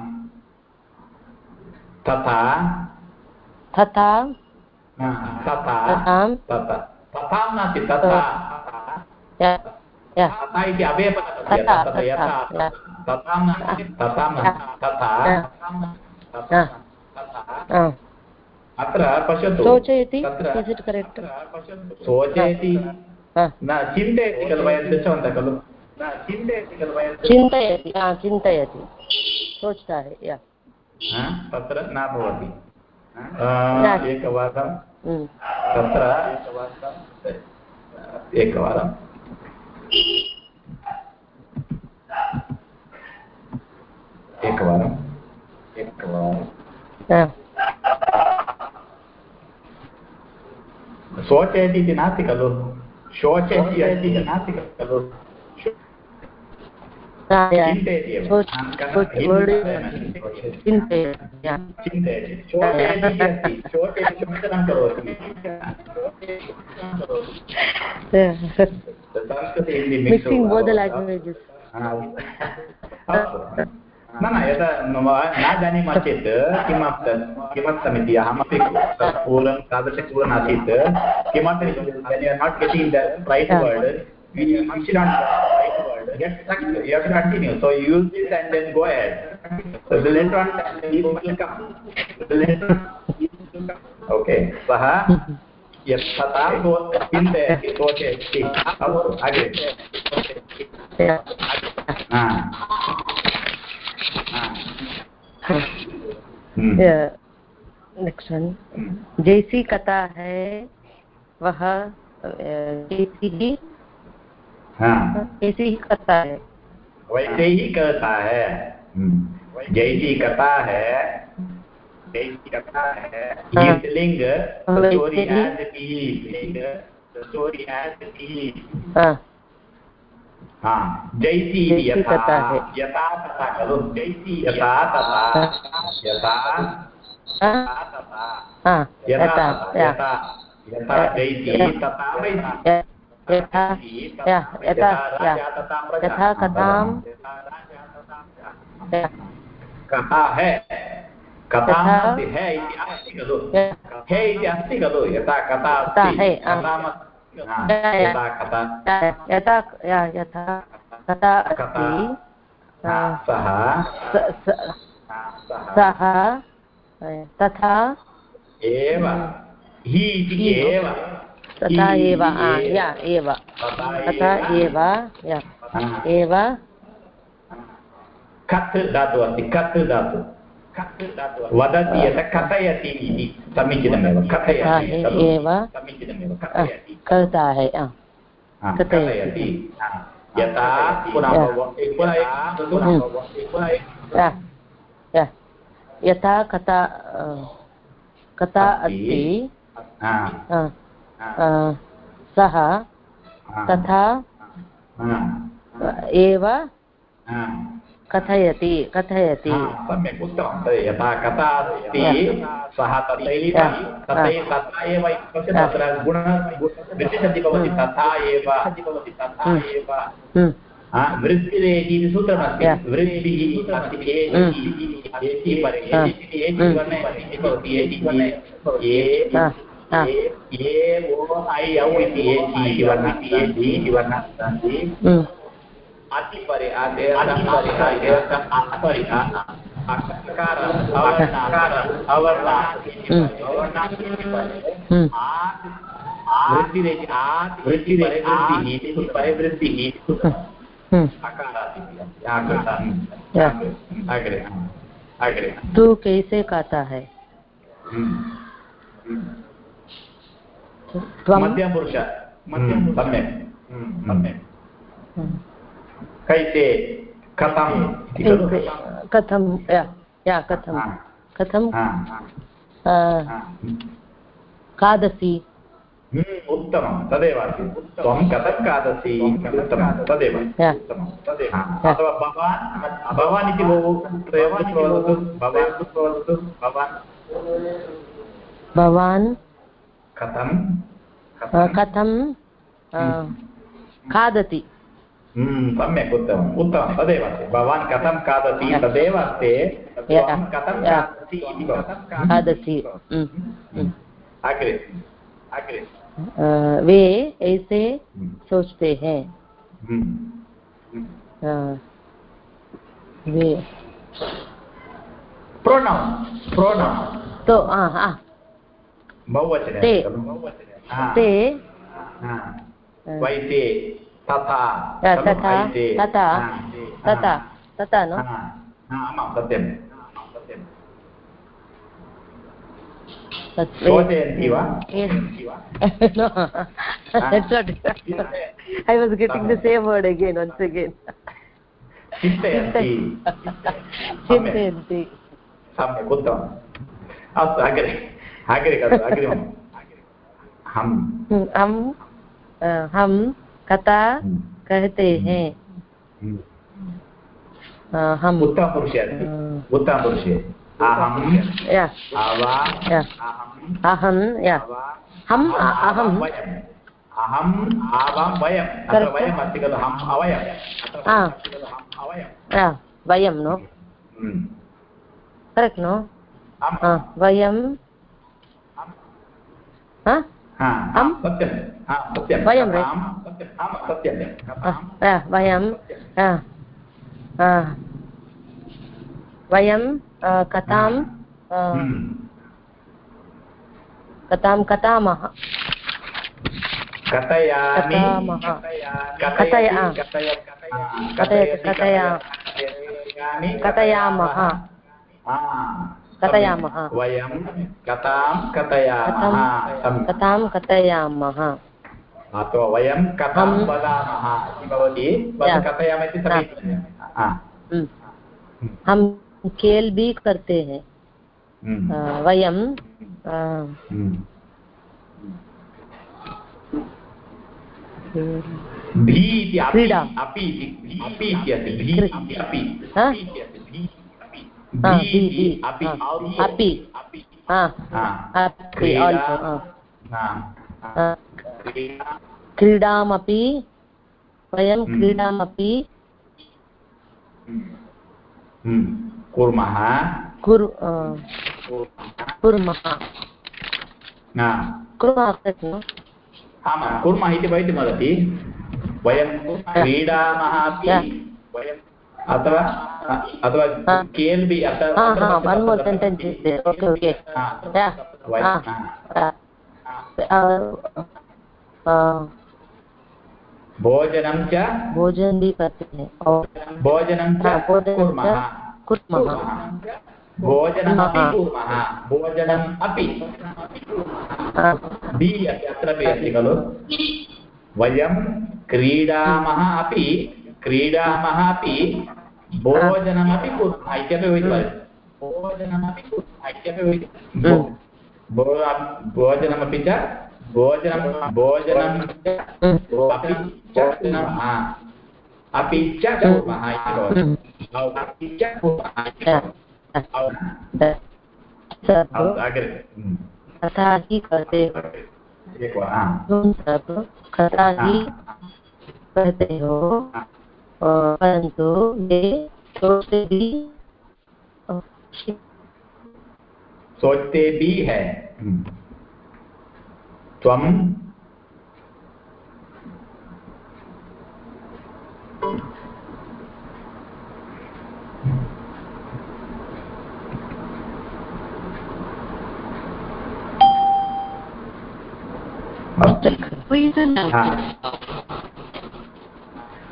तथा। तथा। तथा। तथा। तथा। नास्ति। तथा। इति अभयपदमस्ति तथा, अत्र पश्यतु शोचयति uh, न चिन्तयति खलु वयं दृष्टवन्तः खलु चिन्तयति चिन्तयति सोचता है तत्र न भवति एकवारं तत्र एकवारं एकवारम् एकवारं शोचयति इति नास्ति खलु शोचयति इति नास्ति खलु चिन्तयति हा, इति करोति yeah. संस्कृते Hindi mix mixing both the languages न न यदा न जानीमः चेत् किमर्थं किमर्थमिति अहमपि पूर्वं तादृशपूर्वम् आसीत् किमर्थं not getting the right word we we should not right word get stuck you have to continue so you use this and then go ahead so the later on it will come the later on okay चिन्तयति अस्तु अग्रे. Next one. हम्म, जैसी कथा है वह जैसी ही हाँ. जैसी ही कथा है। वैसे ही कथा है। हम्म, जैसी कथा है है हाँ। हाँ, हाँ हाँ जैसी यथा यथा तथा खलु जैसी यथा तथा यथा हाँ हाँ यथा जैसी तथा यथा कथां कथा है कथा यथा- अस्ति है इति अस्ति खलु है इति अस्ति खलु यथा कथा अस्ति। कथामस्ति या- या- यथा कथा यथा यथा कथा कथा अस्ति सः तथा एव हि इति एव तथा एव एव तथा एव एव कथ् धातुः अस्ति कथ् धातुः वदति यत् कथयति इति। समीचीनमेव कथयति एव समीचीनमेव कथयति है हा, यथा यथा कथा कथा अस्ति। सः तथा एव हा, कथयति कथयति। सम्यक् उत्तमं तर्हि यथा कथा अस्ति सः तथैव तथैव तथा एव तत्र गुण भवति तथा एव। भवति तथा एव। वृत्तिरेति इति सूत्रमस्ति। वृत्तिः अस्ति एति एति परे एति एति वर्णे भवति एति ए ओ ऐ औ इति एति वर्णः इति वर्णः सन्ति हम्म, हम्म, हम्म, हम्म। अग्रे अग्रे तू कैसे खाता है त्वं मध्यमपुरुष मध्यम सम्यक् सम्यक् हम्म, कैसे? कथम् इति खलु कैसे कथं या या कथं कथं खादसि उत्तमं तदेव अस्ति त्वं कथं खादसि उत्तमं तदेव अथवा भवान् भवान् इति वदतु भवान् वदतु भवान् भवान्। कथं? कथं? खादति हम्म, सम्यक् उत्तमम् उत्तमं तदेव अस्ति भवान् कथं खादति तदेव अस्ति कथं खादति। अग्रे अग्रे वे ऐसे सोचते हैं हम्म। वे प्रोनौन् प्रोनौन् तो हाँ हाँ बहुवचने ते। तथा? तथा तथा तथा तथा नो आमां सत्यं सत्यं वा Yes. शोचयन्ति वा? no, that's not. I was getting the same word again, once again. चिन्तयन्ति सम्यक् उत्तमम् अस्तु अग्रे अग्रे अग्रिमम् हम हम्म, हम अ, हम कथा कहते हैं। हम उत्तमपुरुषे अस्ति अ, उत्तमपुरुषे अहं हम अहं अहं वयम्। अहम् आवां वयम्। अत्र. वयम् अस्ति खलु अहम् अवयम्। वयं नो? हम्म। Correct no. वयं हा? हा, हा, वयं वयं वयं कथां। कथां कथामः कथयामि। कथामः। कथय- आ. कथय- आ, कथयति, कथयति, कथया- कथयामि, कथयामः। वयं कथां कथयामः। कथां कथयामः। अथवा वयं कथां हम- वदामः इति भवति। कथयामः इति समीचीनं हम्म। हम खेल भी करते हैं। हम्म। वयं हम्म। हम्म, भी इति अपि अपि इति अपि इति अपि क्रीडामपि वयं. क्रीडामपि। कुर्मः कुर् कुर्मः कुर्मः इति भवितुमर्हति वयं क्रीडामः अपि वयं अथवा अथवा हा. हा हा हा. ah, हा. uh, uh, भोजनं च भोजन भोजनं च कुर्मः. कुर्मः. भोजनमपि कुर्मः। भोजनम् अपि. बि अस्ति अत्रापि अस्ति खलु? वयं क्रीडामः अपि क्रीडामः अपि भोजनमपि कुर्मः इत्यपि भोजनमपि कुर्मः इत्यपि भोजनमपि च भोजनं भोजनं अपि च कुर्मः अपि च कथा ही सब कथा ही कहते हो परंतु वे सोचते भी सोचते भी है। त्वम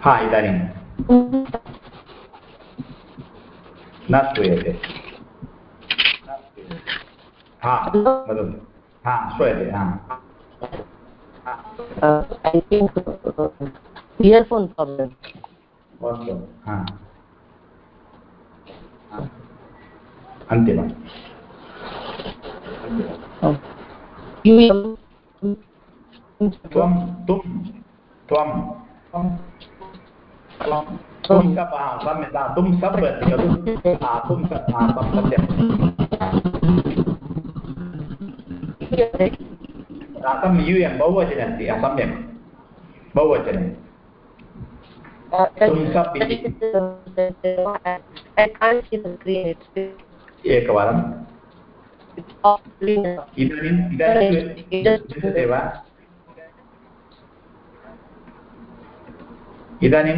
हा। इदानीं न श्रूयते हा वदतु हा श्रूयते हा ऐ थिङ्क् इयर्फोन् प्राब्लम् अस्तु हा अन्तिमम् त्वं त्वं तुं सप् सम्यक् तुं सप् खलु सप् सत्यं सम् यूयं बहुवचने अस्ति सम्यक् बहुवचने एकवारम् इदानीम् इदानीं इदानीं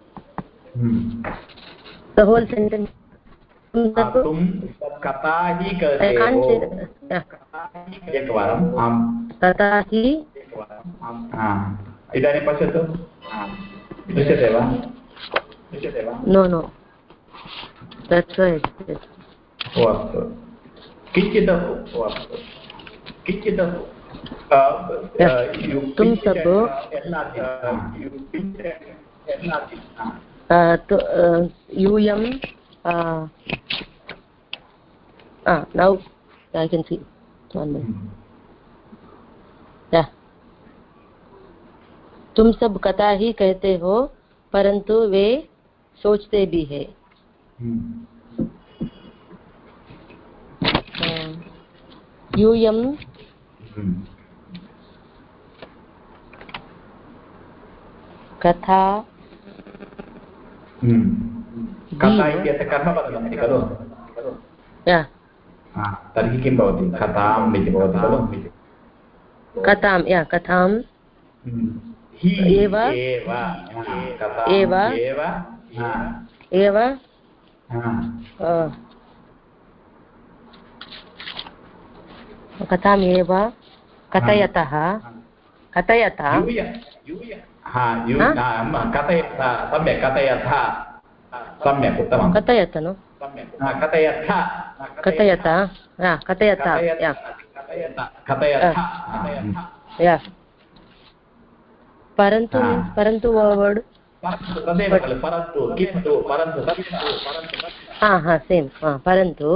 the whole sentence तुम कथा ही एकवारम् आम् तथा हि इदानीं पश्यतु दृश्यते वा दृश्यते वा नो नो अस्तु किञ्चित् अस्तु किञ्चित् तुम सब यूयं नौ minute. Yeah. तुम सब कथा ही कहते हो परंतु वे सोचते भी है यूयं कथा कथा इत्यस्य कर्मपदमस्ति खलु तर्हि किं भवति कथाम् इति भवति खलु कथां या कथां एव एव एव कथाम् एव कथयतः कथयतः कथयथ सम्यक् कथयथ सम्यक् उत्तमं कथयत नो? कथयथ कथयत कथयथ या। परन्तु परन्तु वर्ड् तदेव खलु परन्तु किन्तु परन्तु हा हा सेम् परन्तु।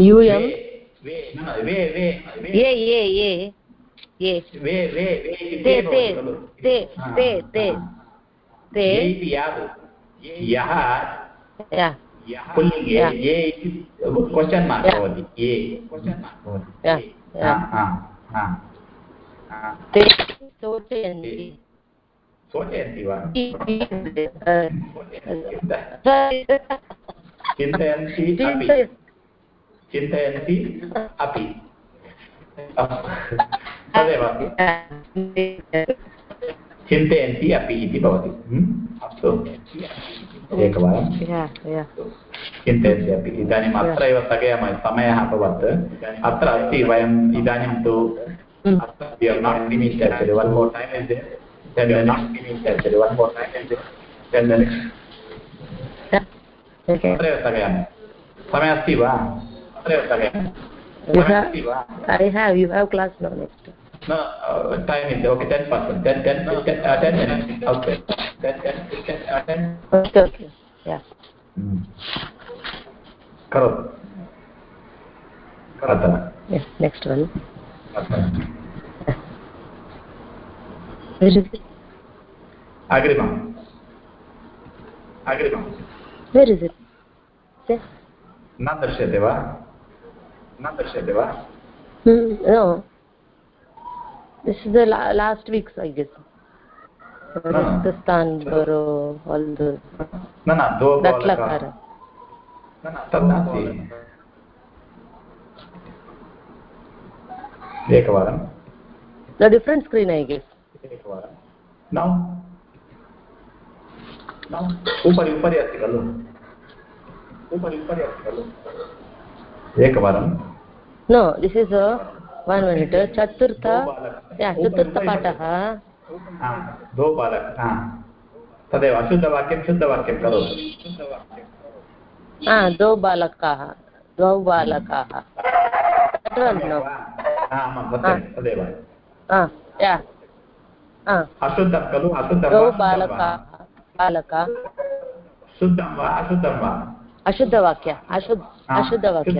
यूयं ये ये ये ये ते ते ते ते ते ते यः पुल्लिङ्गे ये इति क्वशन् मार्क् भवति ये ते सोचयन्ति सोचयन्ति वा चिन्तयन्ति चिन्तयन्ति अपि तदेव चिन्तयन्ति अपि इति भवति अस्तु एकवारं. चिन्तयति अपि इदानीम् अत्र एव स्थगयामः समयः अभवत् अत्र अस्ति वयम् इदानीं तु Mm. then we not finished actually one more time then the next. Okay. स्थगयामि समयः अस्ति वा अत्रैव स्थगयामि You समयः have, अस्ति वा I have, you have class now next. No, uh, time is okay, 10 percent, 10, 10, 10, uh, 10 minutes, okay. 10, 10, 10, uh, 10. Okay, okay. Yeah. Hmm. करोतु करोतु Yes, next one. करोतु. Where is it? अग्रिमम् अग्रिमं Where is it? Say. न दृश्यते वा न दृश्यते वा Hmm. This is the la last week's, I guess. Rajasthan, Boro, all the न न द्वौ that बालकाः lakara. न न तत् नास्ति एकवारं The different screen, I guess. एकवारं नौ नौ उपरि उपरि अस्ति खलु उपरि उपरि अस्ति खलु एकवारं। One minute. Chaturtha, yeah, Chaturtha Patah. हा, द्वौ बालक तदेव अशुद्धवाक्यं शुद्धवाक्यं करोतु। Ah, द्वौ बालकाः द्वौ बालकाः. हा, तदेव। Ah. Ah, अशुद्धं खलु अशुद्धं? बालकाः बालका। शुद्धं वा अशुद्धं वा। अशुद्धवाक्य अशुद्ध अशुद्धवाक्य।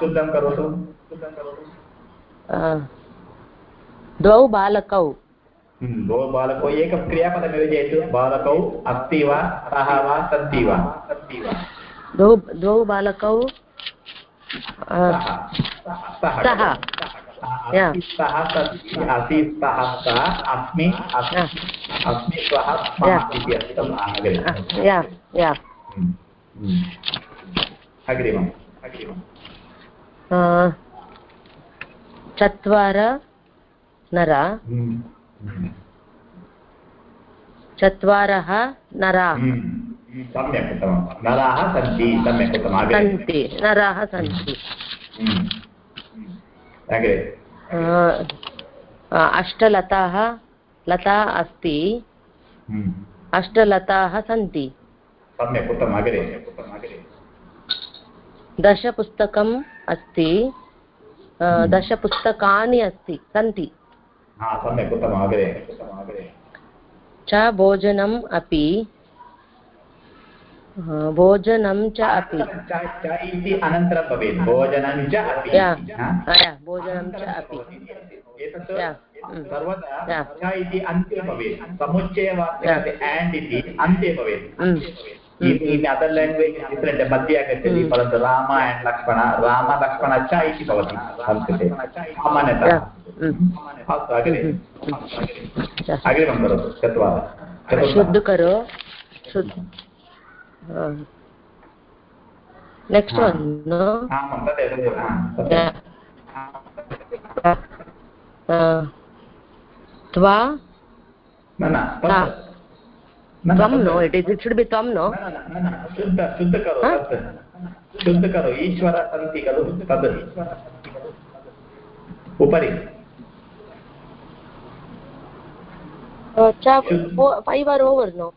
शुद्धं करोतु। Ah. द्वौ बालकौ। हम्म, द्वौ बालकौ एकं क्रियापदं योजयतु। बालकौ अस्ति वा स्तः वा सन्ति वा। सन्ति वा द्वौ द्वौ बालकौ स्तः अस्मि अस्मि स्वः इति हम्म. अग्रिमम्। अग्रिमम्। चत्वार नरा। हम्म. चत्वारः नराः। हम्म, सम्यक् उत्तमं नराः सन्ति सम्यक् उत्तमम्। अग्रे। सन्ति नराः सन्ति। अग्रे। अष्टलताः लता अस्ति. अष्टलताः सन्ति। सम्यक् उत्तमम् अग्रे दशपुस्तकम् अस्ति आ, दशपुस्तकानि अस्ति सन्ति। सम्यक् उत्तमम् अग्रे च भोजनम् अपि भोजनं च अपि। इति अनन्तरं भवेत्। भोजनं च अपि। भोजनं च अपि। एतत् mm. सर्वदा इति अन्ते भवेत्। समुच्चयवाक्ये एण्ड् इति अन्ते भवेत्। Mm. In in other language different मध्ये आगच्छति. परन्तु राम एण्ड् लक्ष्मण राम लक्ष्मण च इति भवति संस्कृते सामान्यतः. अस्तु अग्रे अग्रिमं करोतु चत्वारः शुद्ध करो शुद्ध नेक्स्ट हाँ। नो आमां तदेव. त्वा. न, न, त्वं तत्- no it is it should be त्वं नो न, न, न, न, शुद्ध शुद्ध करो हा? तत् शुद्ध करो ईश्वर सन्ति खलु तद् उपरि फैव् आर् ओवर् नो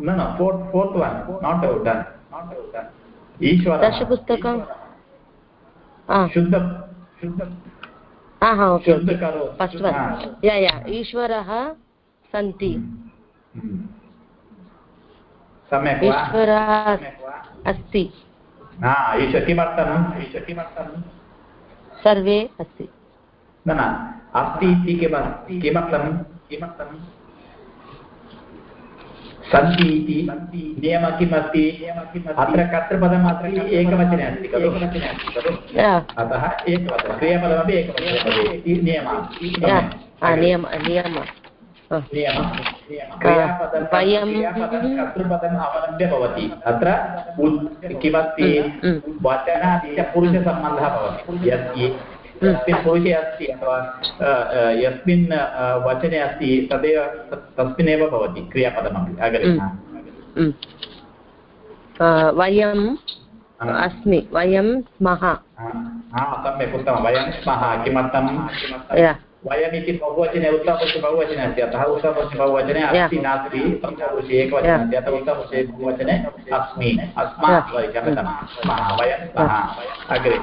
न न fourth fourth one not out done not out done ईश्वर दशपुस्तकं हा शुद्ध शुद्ध हा हा ओके शुद्ध करो फस्ट् हा. वन् या या ईश्वरः सन्ति हम्म. सम्यक् ईश्वरः अस्ति। ईश्वर किमर्थम्? किमर्थम्? सर्वे अस्ति। न न अस्ति इति किमस्ति किमर्थं किमर्थं सन्ति इति। नियमः किमस्ति? अत्र कर्तृपदम् अस्ति एकवचने अस्ति खलु? अतः एकवचनं। क्रियापदमपि एकवचने नियमः नियम। वयं- कर्तृपदम् अवलम्ब्य भवति। अत्र किमस्ति? Mm, mm. पुरुषसम्बन्धः भवति। यत् ये- यस्मिन् पुरुषे अस्ति अथवा यस्मिन् वचने अस्ति तदेव तस्मिन्नेव भवति क्रियापदमपि। अग्रे वयम् अस्मि। वयं स्मः। सम्यक् उत्तमं। वयं स्मः। किमर्थं? वयमिति बहुवचने उत्तमपुरुषे बहुवचने अस्ति अतः उत्तमपुरुषे बहुवचने अस्ति नास्ति संस्कृतपुरुषे एकवचने अस्ति अतः उत्तमपुरुषे बहुवचने अस्मि अस्मात् क्षम्यतां स्मः वयं स्मः अग्रे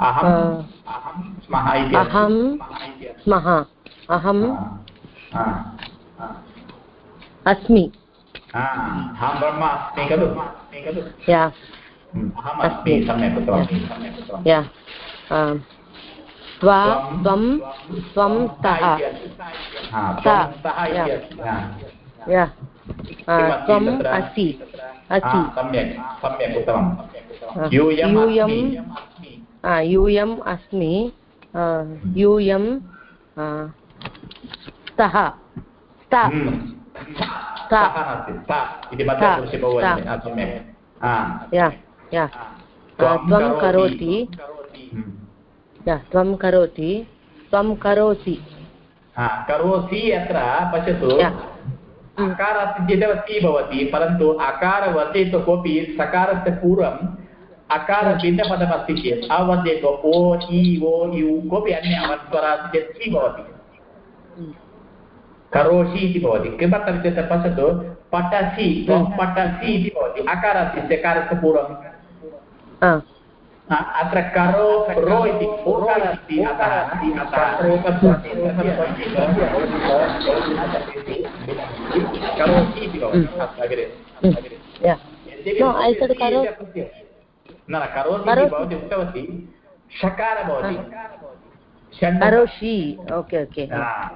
अहम् अहं स्मः इति अहं स्मः अहं हा, अस्मि अहं ब्रह्म अस्मि खलु अहम् अस्मि सम्यक् उत्तमं सम्यक् उत्तमं त्वा त्वं त्वं स्तः हा, सा, त्वं स्तः इति या। अस्ति हा। या अ, किमस्ति त्वम् तत्र? असि हा, असि सम्यक् सम्यक् उत्तमं हा, यूयम् यूयम् अस्मि। आ, यूयम् अस्मि आ, यूयं आ, स्तः स्त हम्म। सा। सः नास्ति सा इति मध्यपुरुषे बहुवचने हा, सम्यक् हा या या आ, त्वं करोति हम्म। या त्वं करोति त्वं करोसि। करोसि अत्र पश्यतु। या। अकार अस्ति चेदेव सि भवति परन्तु अकारवर्ते तु कोऽपि सकारस्य पूर्वम् अकारभिन्नपदमस्ति चेत् अवर्ते ओ इ ओ यु कोऽपि अन्य अवस्वरः अस्ति चेत् सि भवति करोषि इति भवति। किमर्थं चेत् पश्यतु पठसि पठसि इति भवति। अकार अस्ति सकारस्य पूर्वं अत्र करो रो इति ओकार अस्ति mm, न करोति। भवती उक्तवती षकार भवति षण् ओके ओके। हा।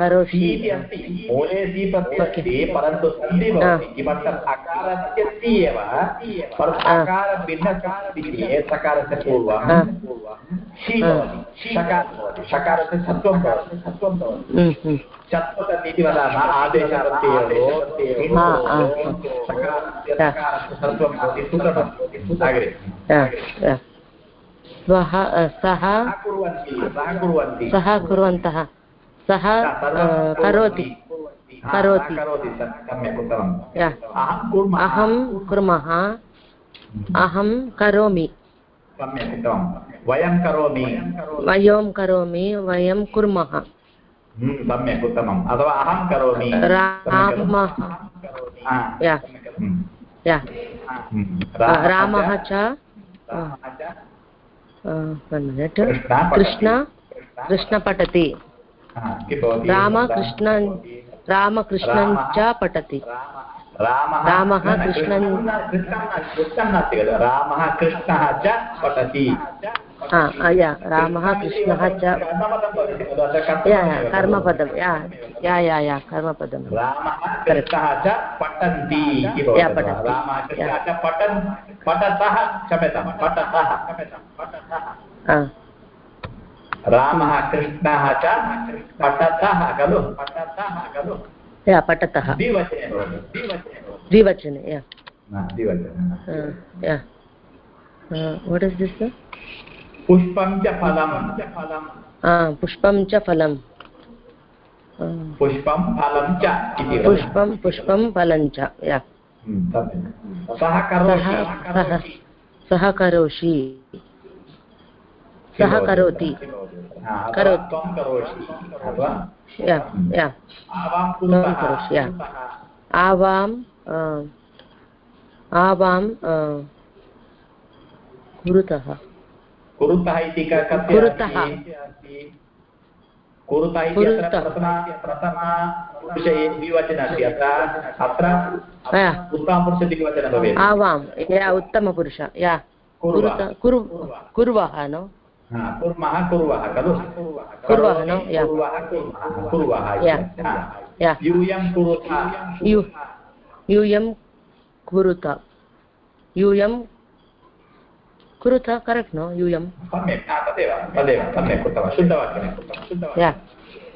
अस्ति मूले सि परन्तु सन्धि भवति। किमर्थम्? अकारस्य सि एव। परन्तु हा. अकार भिन्नकार चेत् सकारस्य पूर्वं हा. भवति। षकार भवति। षकारस्य सत्वं भवति। सत्वं भवति। Mm, mm. इति वदामः। आदेशप्रत्ययोः हा, हा, हा. सकारस्य हा. सत्वं भवति। अग्रे या या स्वः सः सः कुर्वन्ति सः करोति। करोति। अहं कुर्मः। अहं करोमि। वयं करोमि। वयं करोमि वयं कुर्मः। हम्म, सम्यक् उत्तमम्। अथवा अहं करोमि। रामः। हम्म, रामः रामः च। वन् मिनिट् कृष्ण कृष्ण पठति हा, किं भवति रामकृष्ण रामकृष्णं च पठति रामः रामः न, न, कृष्णं- नास्ति खलु रामः कृष्णः च पठति हा या रामः कृष्णः च या या कर्मपदं या या या या कर्मपदं रामः कृष्णः च पठन्ति या, पठन्ति। पठन् पठतः क्षम्यतां पठतः रामः कृष्णः च पठतः खलु पठतः खलु या पठतः द्विवचने द्विवचने या द्विवचने या वाट् इस् दिस् पुष्पं च फलं पुष्पं च फलं पुष्पं फलं च इति पुष्पं पुष्पं फलं च हम्म। सः करोषि। सः करोति। करोति। आवां आवां कुरुतः। कुरुतः इति कुरुतः। कुरुतः इति अत्र प्रथमा प्रथमा पुरुषे द्विवचन अस्ति अत्र अत्र या उत्तमपुरुषे भवेत्। आवां या उत्तमपुरुष। या। कुर्वः। नो? कुर्मः कुर्वः खलु? कुर्वः, करोमि, कुर्वः यूयं कुरुतः। यूयं कुरुत। यूयं करेक्ट् नो यूयं सम्यक् हा, तदेव तदेव सम्यक् उत्तमं शुद्धवाक्यं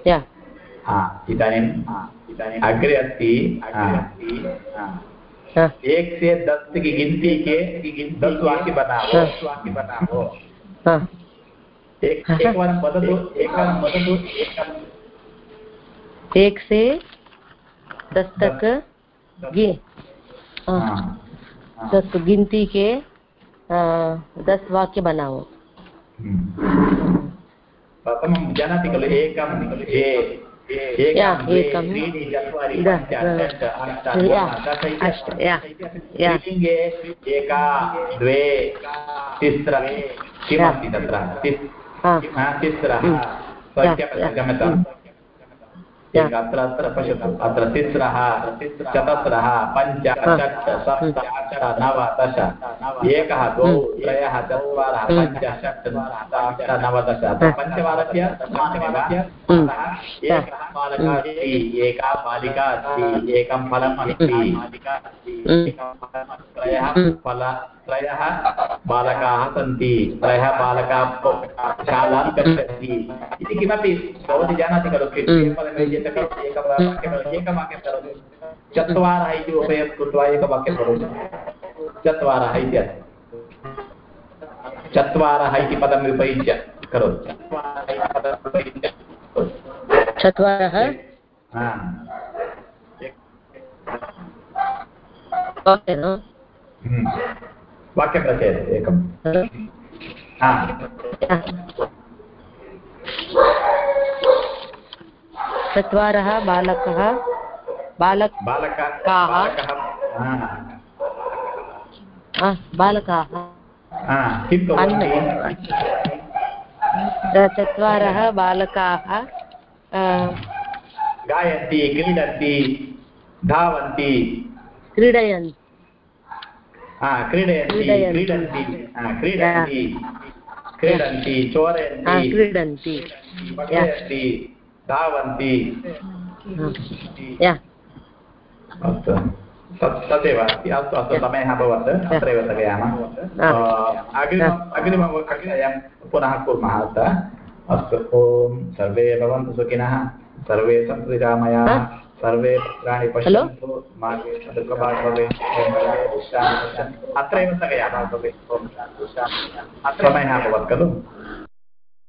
या इदानीम् इदानीम् अग्रे अस्ति एक से दस की गिनती के दस वाक्य बनाओ। वाक्य बनाओ एक एकवारं वदतु एकवारं वदतु एक से दस तक गिनती के दस वाक्य बनाओ। प्रथमं जानाति खलु एकं एकं। द्वे तिस्र किमस्ति तत्र। तिस् हा। हा, तिस्रः. सत्यं या, क्षम्यताम् हम्म. या. एक अत्र अत्र पश्यतु अत्र तिस्रः चतस्रः पञ्च षट् सप्त अष्ट नव दश एकः द्वौ त्रयः चत्वारः पञ्च षट् अष्ट नव दश पञ्चवारस्य हम्म. एकः बालकः अस्ति एका बालिका अस्ति एकं फलम् अस्ति त्रयः फल त्रयः बालकाः सन्ति त्रयः बालकाः शालां गच्छन्ति इति किमपि भवती जानाति खलु करोतु एकवाक्यं एकवाक्यं करोतु चत्वारः इति उपयोगं कृत्वा एकवाक्यं करोतु चत्वारः इति चत्वारः इति पदम् उपयुज्य करोतु चत्वारः। वाक्यं रचयतु एकं हा. चत्वारः बालकः। बालक बालक? बालकः। चत्वारः बालकाः गायन्ति क्रीडन्ति धावन्ति। क्रीडयन्ति क्रीडयन्ति. क्रीडन्ति। क्रीडन्ति। क्रीडन्ति चोरयन्ति। क्रीडन्ति। धावन्ति। अस्तु। तत् तदेव अस्ति। अस्तु अस्तु समयः अभवत्। अत्रैव स्थगयामः. अग्रिमम् पुनः कुर्मः अत्र। अस्तु। ॐ। सर्वे भवन्तु सुखिनः। सर्वे सन्तु सर्वे पत्राणि पश्यन्तु। मा दुःखभाग् भवेत् ॐ सर्वे विश्रामि पश्यन्तु। अत्रैव स्थगयामः समयः अभवत् खलु?